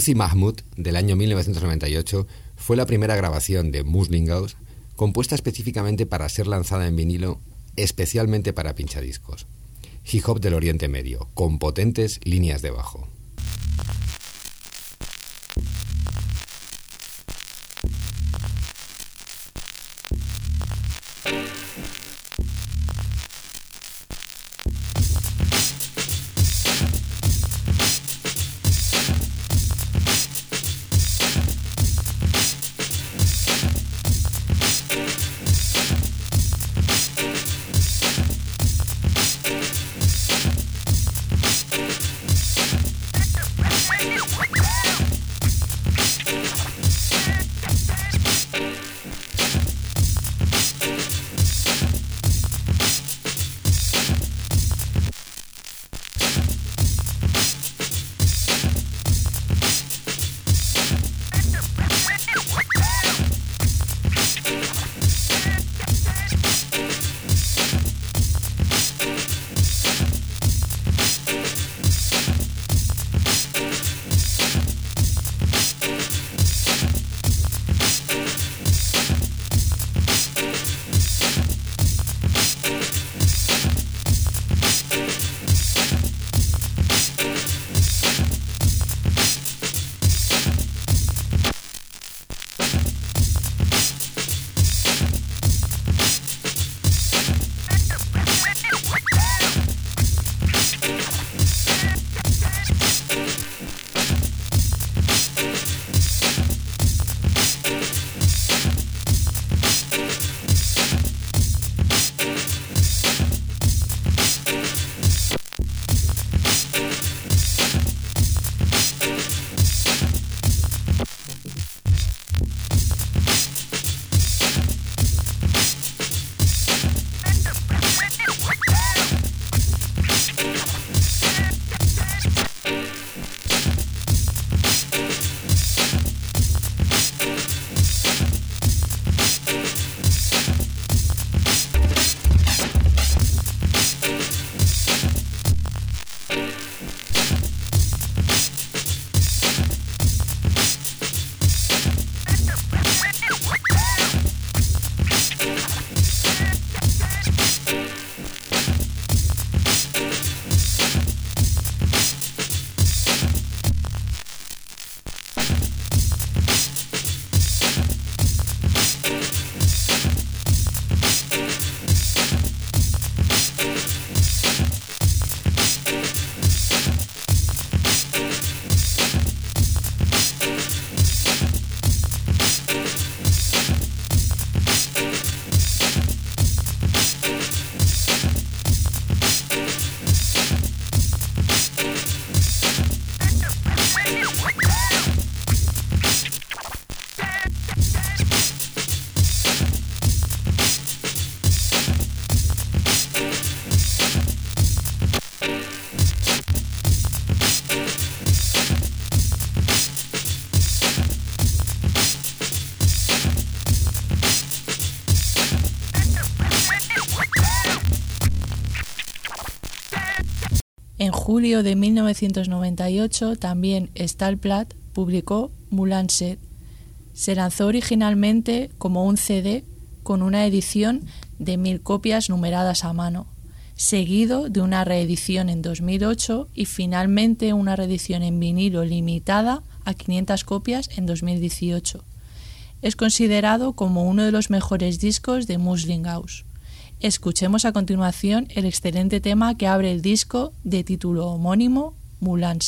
Uzi Mahmoud, del año 1998, fue la primera grabación de Muslingaus compuesta específicamente para ser lanzada en vinilo, especialmente para pinchadiscos. Hip hop del Oriente Medio, con potentes líneas de bajo. Julio de 1998 también Stahlblatt publicó Mulan Set. Se lanzó originalmente como un CD con una edición de mil copias numeradas a mano, seguido de una reedición en 2008 y finalmente una reedición en vinilo limitada a 500 copias en 2018. Es considerado como uno de los mejores discos de Muslingaus. Escuchemos a continuación el excelente tema que abre el disco de título homónimo Mulan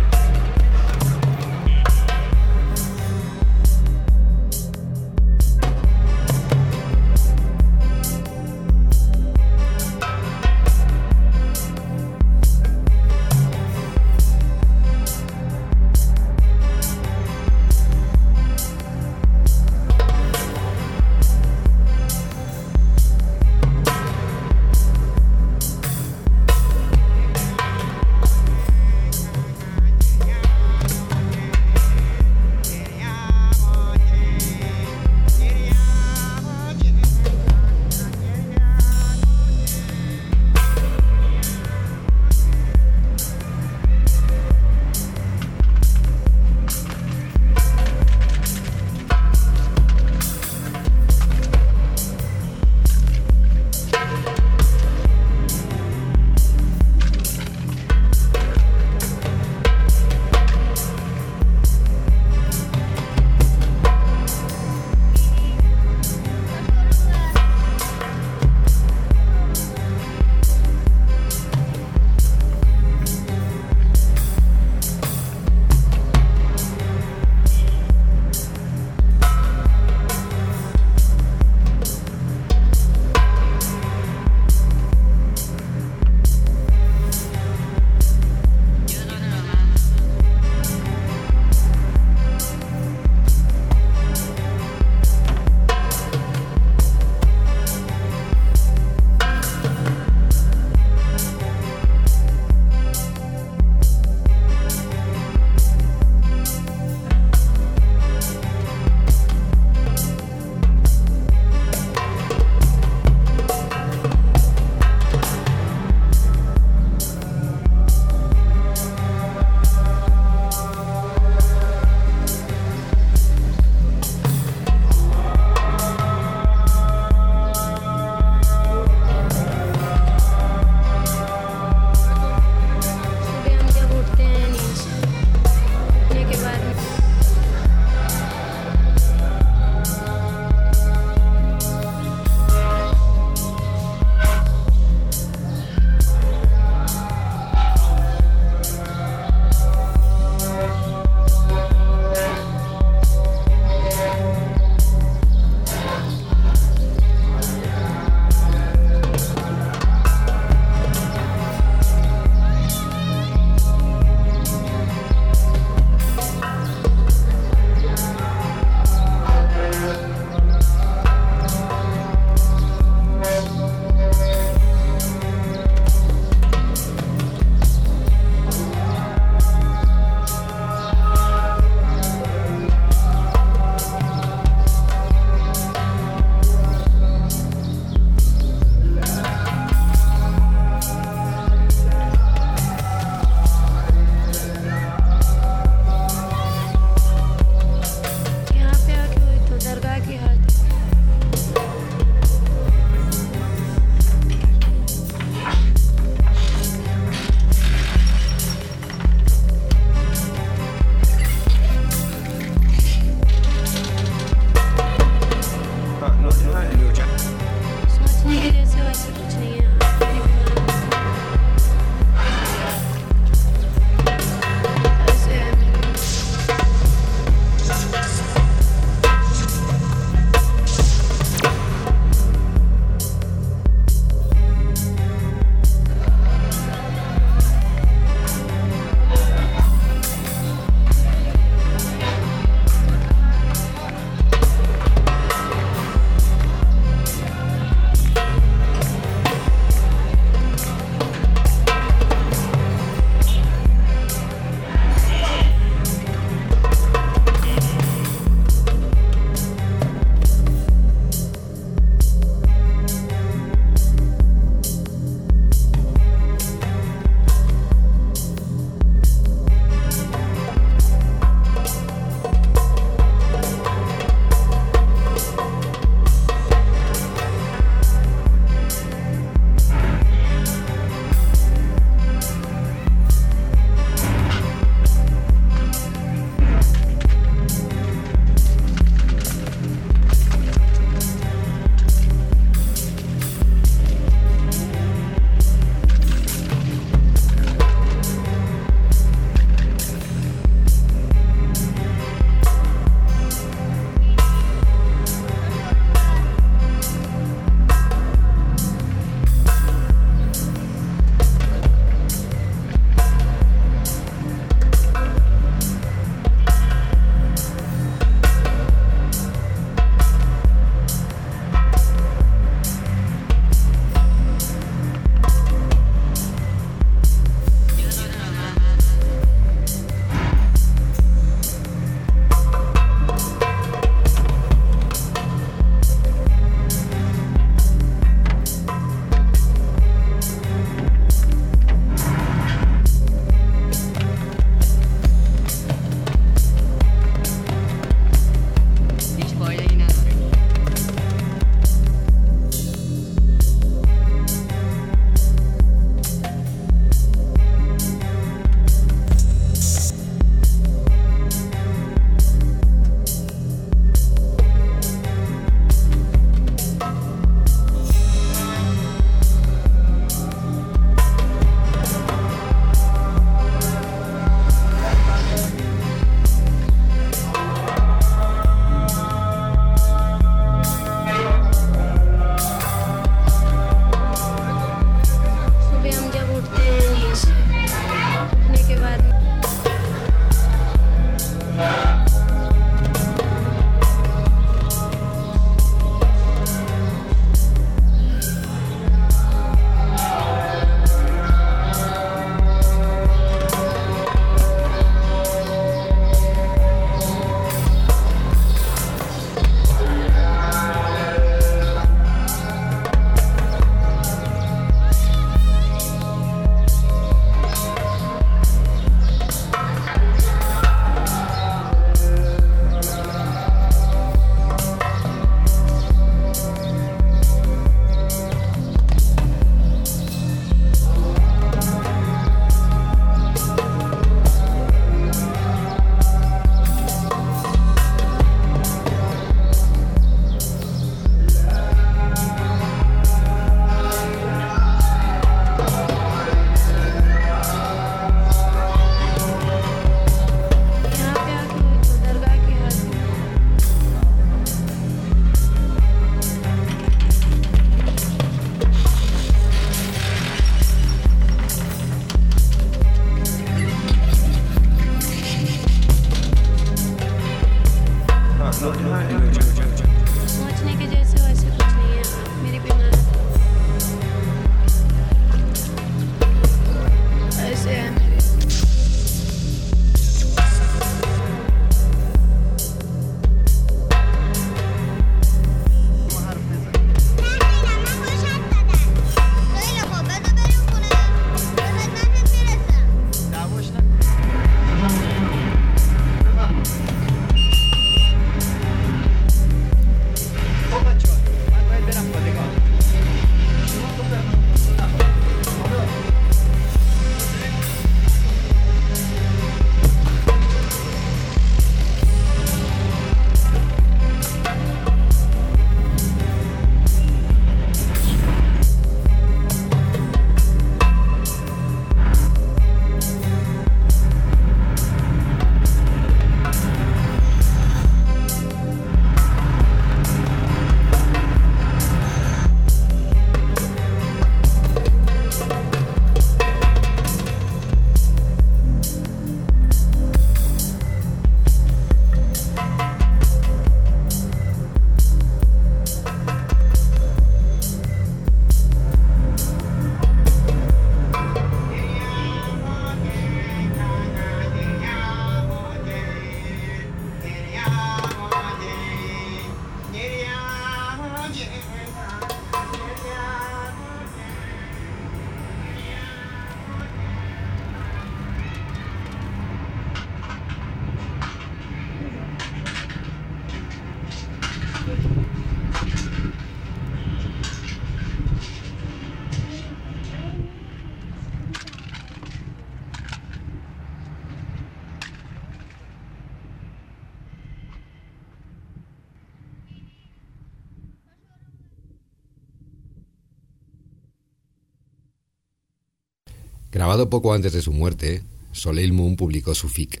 Poco antes de su muerte, Soleil Moon publicó su FIC,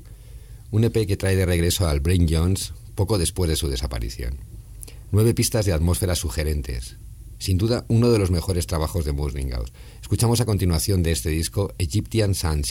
un EP que trae de regreso al Brain Jones poco después de su desaparición. Nueve pistas de atmósferas sugerentes. Sin duda, uno de los mejores trabajos de Muslingaus. Escuchamos a continuación de este disco Egyptian Sun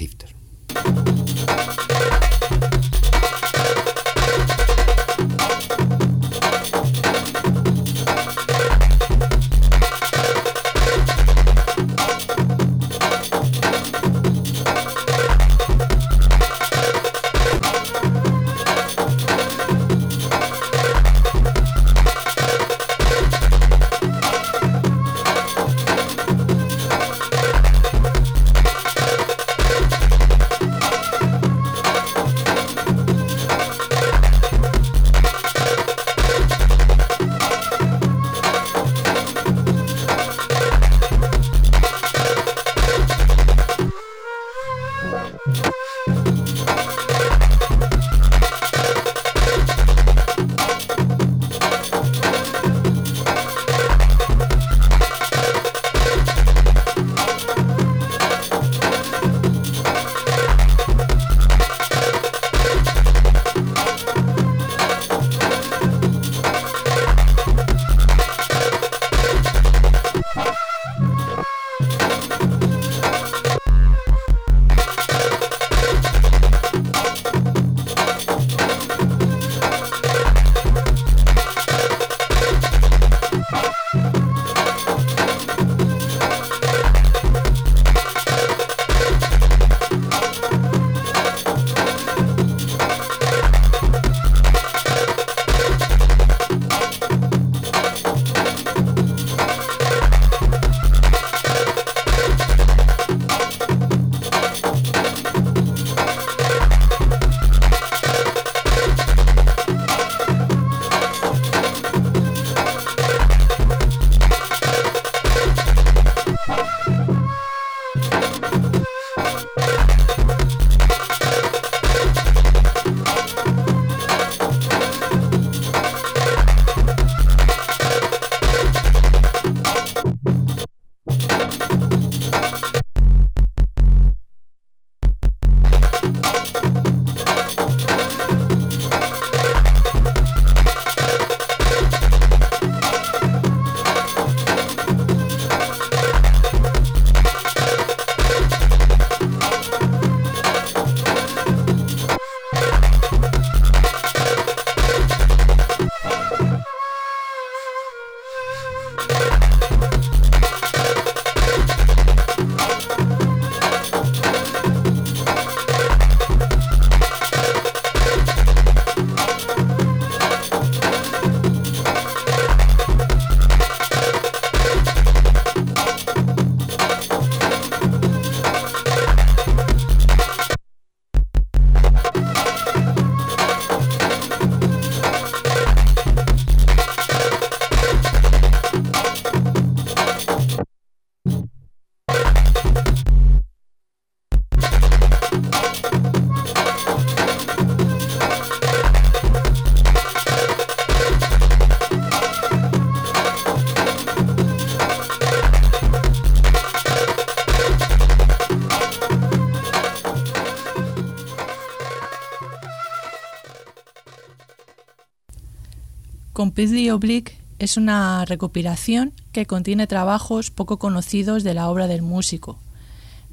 Completely Oblique es una recopilación que contiene trabajos poco conocidos de la obra del músico,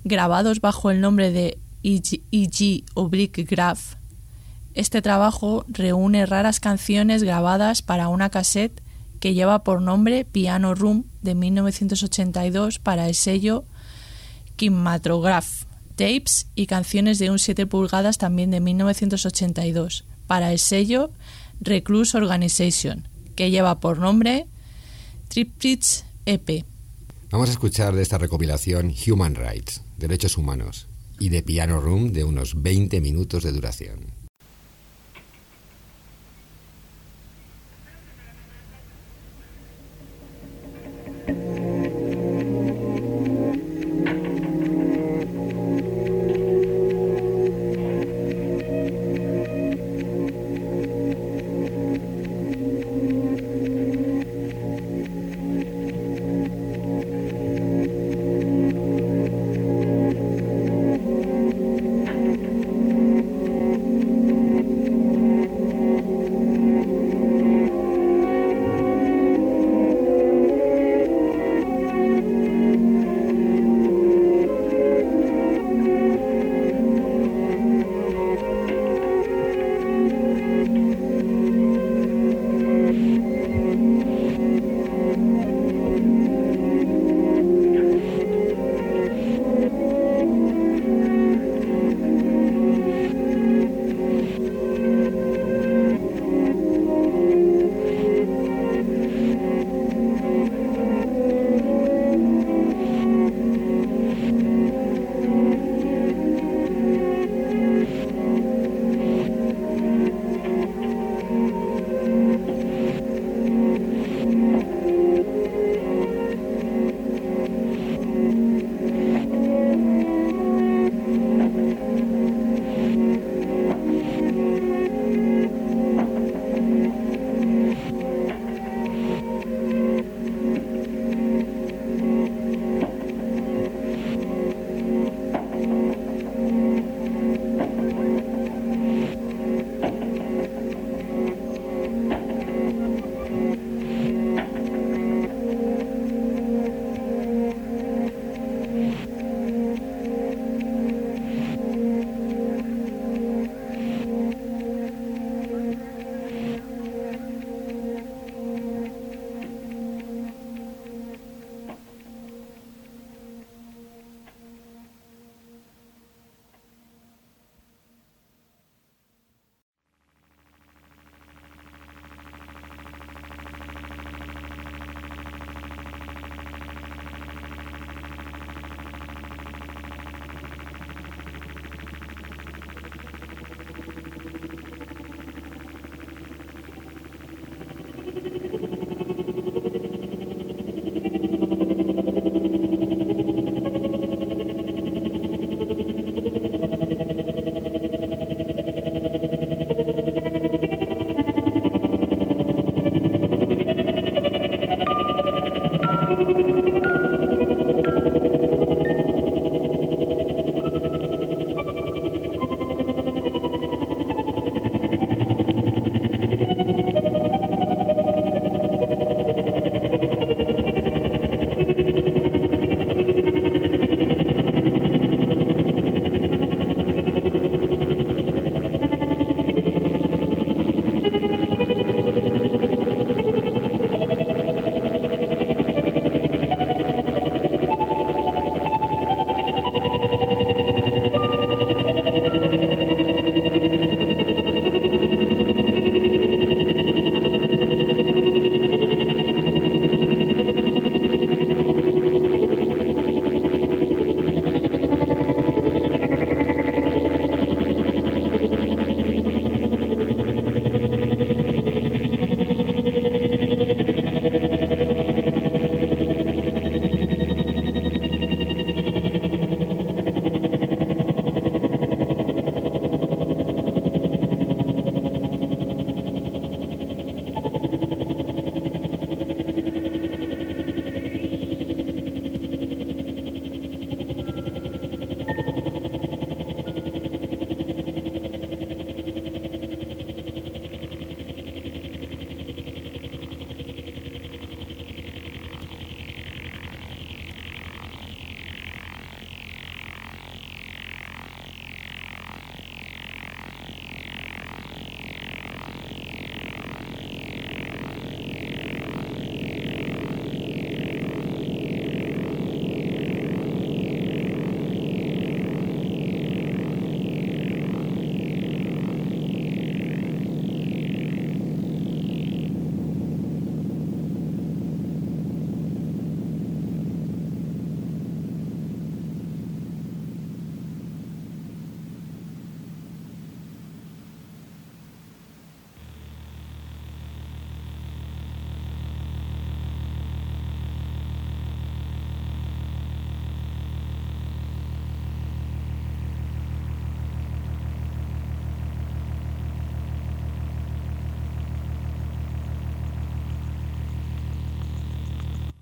grabados bajo el nombre de E.G. E Oblique Graph. Este trabajo reúne raras canciones grabadas para una cassette que lleva por nombre Piano Room de 1982 para el sello Kinematograph Tapes y canciones de un 7 pulgadas también de 1982 para el sello Recluse Organization, que lleva por nombre Triptych EP. Vamos a escuchar de esta recopilación Human Rights, Derechos Humanos, y de Piano Room de unos 20 minutos de duración.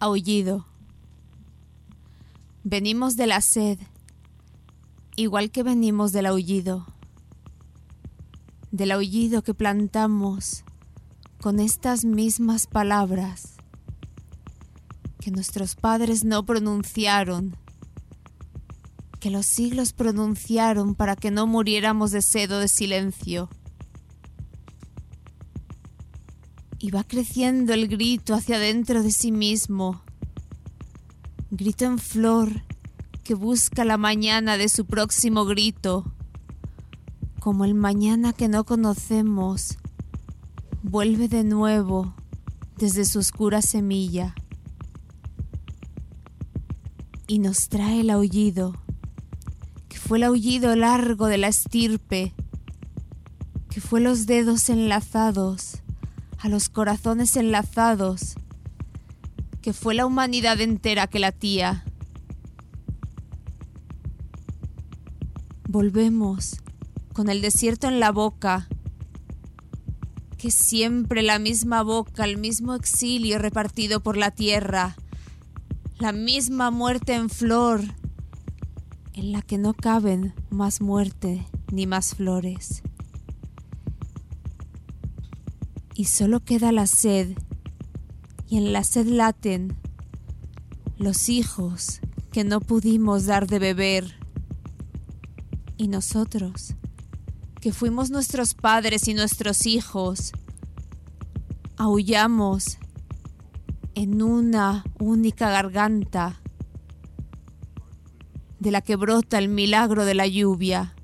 Aullido. Venimos de la sed, igual que venimos del aullido. Del aullido que plantamos con estas mismas palabras que nuestros padres no pronunciaron, que los siglos pronunciaron para que no muriéramos de sed o de silencio. Y va creciendo el grito hacia dentro de sí mismo, grito en flor que busca la mañana de su próximo grito, como el mañana que no conocemos, vuelve de nuevo desde su oscura semilla. Y nos trae el aullido, que fue el aullido largo de la estirpe, que fue los dedos enlazados a los corazones enlazados, que fue la humanidad entera que latía. Volvemos con el desierto en la boca, que siempre la misma boca, el mismo exilio repartido por la tierra, la misma muerte en flor, en la que no caben más muerte ni más flores. Y solo queda la sed, y en la sed laten los hijos que no pudimos dar de beber, y nosotros, que fuimos nuestros padres y nuestros hijos, aullamos en una única garganta de la que brota el milagro de la lluvia.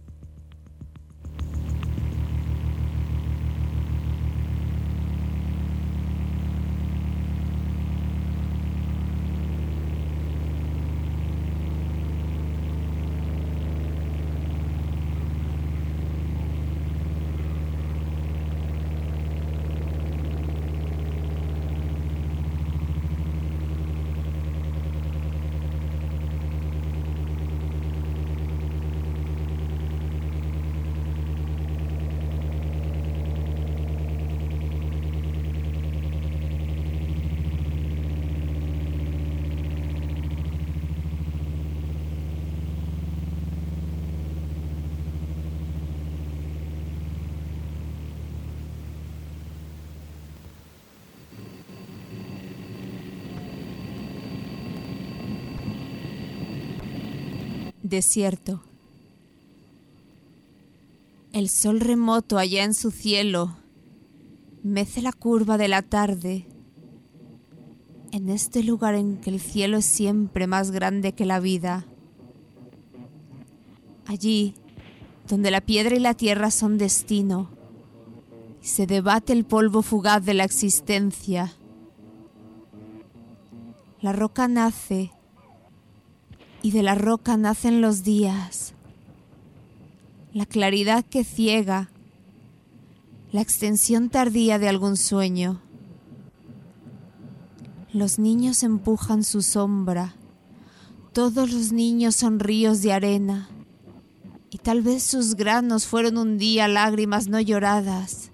Desierto. El sol remoto allá en su cielo mece la curva de la tarde en este lugar en que el cielo es siempre más grande que la vida. Allí, donde la piedra y la tierra son destino, y se debate el polvo fugaz de la existencia. La roca nace y de la roca nacen los días, la claridad que ciega, la extensión tardía de algún sueño. Los niños empujan su sombra, todos los niños son ríos de arena, y tal vez sus granos fueron un día lágrimas no lloradas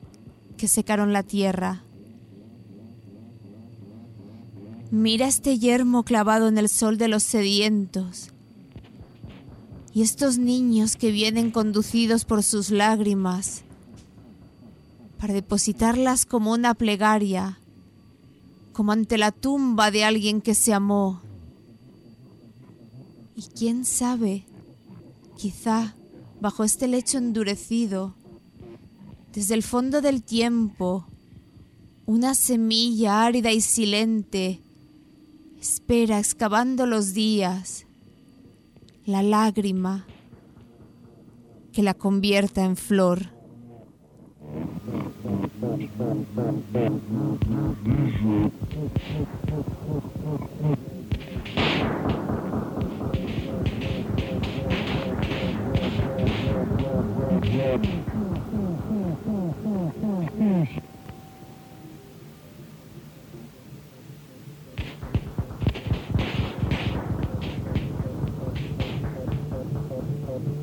que secaron la tierra. Mira este yermo clavado en el sol de los sedientos. Y estos niños que vienen conducidos por sus lágrimas para depositarlas como una plegaria, como ante la tumba de alguien que se amó. Y quién sabe, quizá bajo este lecho endurecido, desde el fondo del tiempo, una semilla árida y silente Espera excavando los días, la lágrima que la convierta en flor.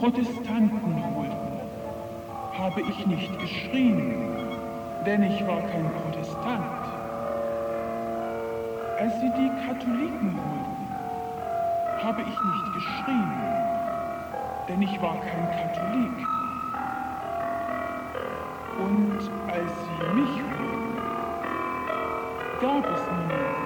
Protestanten holten, habe ich nicht geschrien, denn ich war kein Protestant. Als sie die Katholiken holten, habe ich nicht geschrien, denn ich war kein Katholik. Und als sie mich holten, gab es niemanden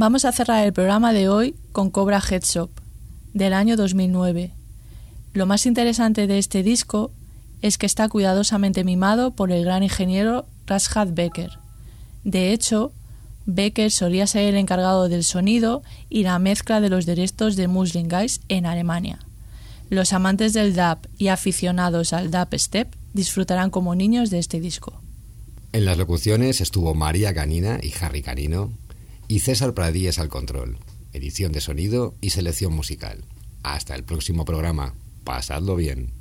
Vamos a cerrar el programa de hoy con Cobra Head Shop, del año 2009. Lo más interesante de este disco es que está cuidadosamente mimado por el gran ingeniero Rashad Becker. De hecho, Becker solía ser el encargado del sonido y la mezcla de los derechos de Muslim Guys en Alemania. Los amantes del dub y aficionados al dub step disfrutarán como niños de este disco. En las locuciones estuvo María Canina y Harry Canino y César Pradíes al control, edición de sonido y selección musical. Hasta el próximo programa. Pasadlo bien.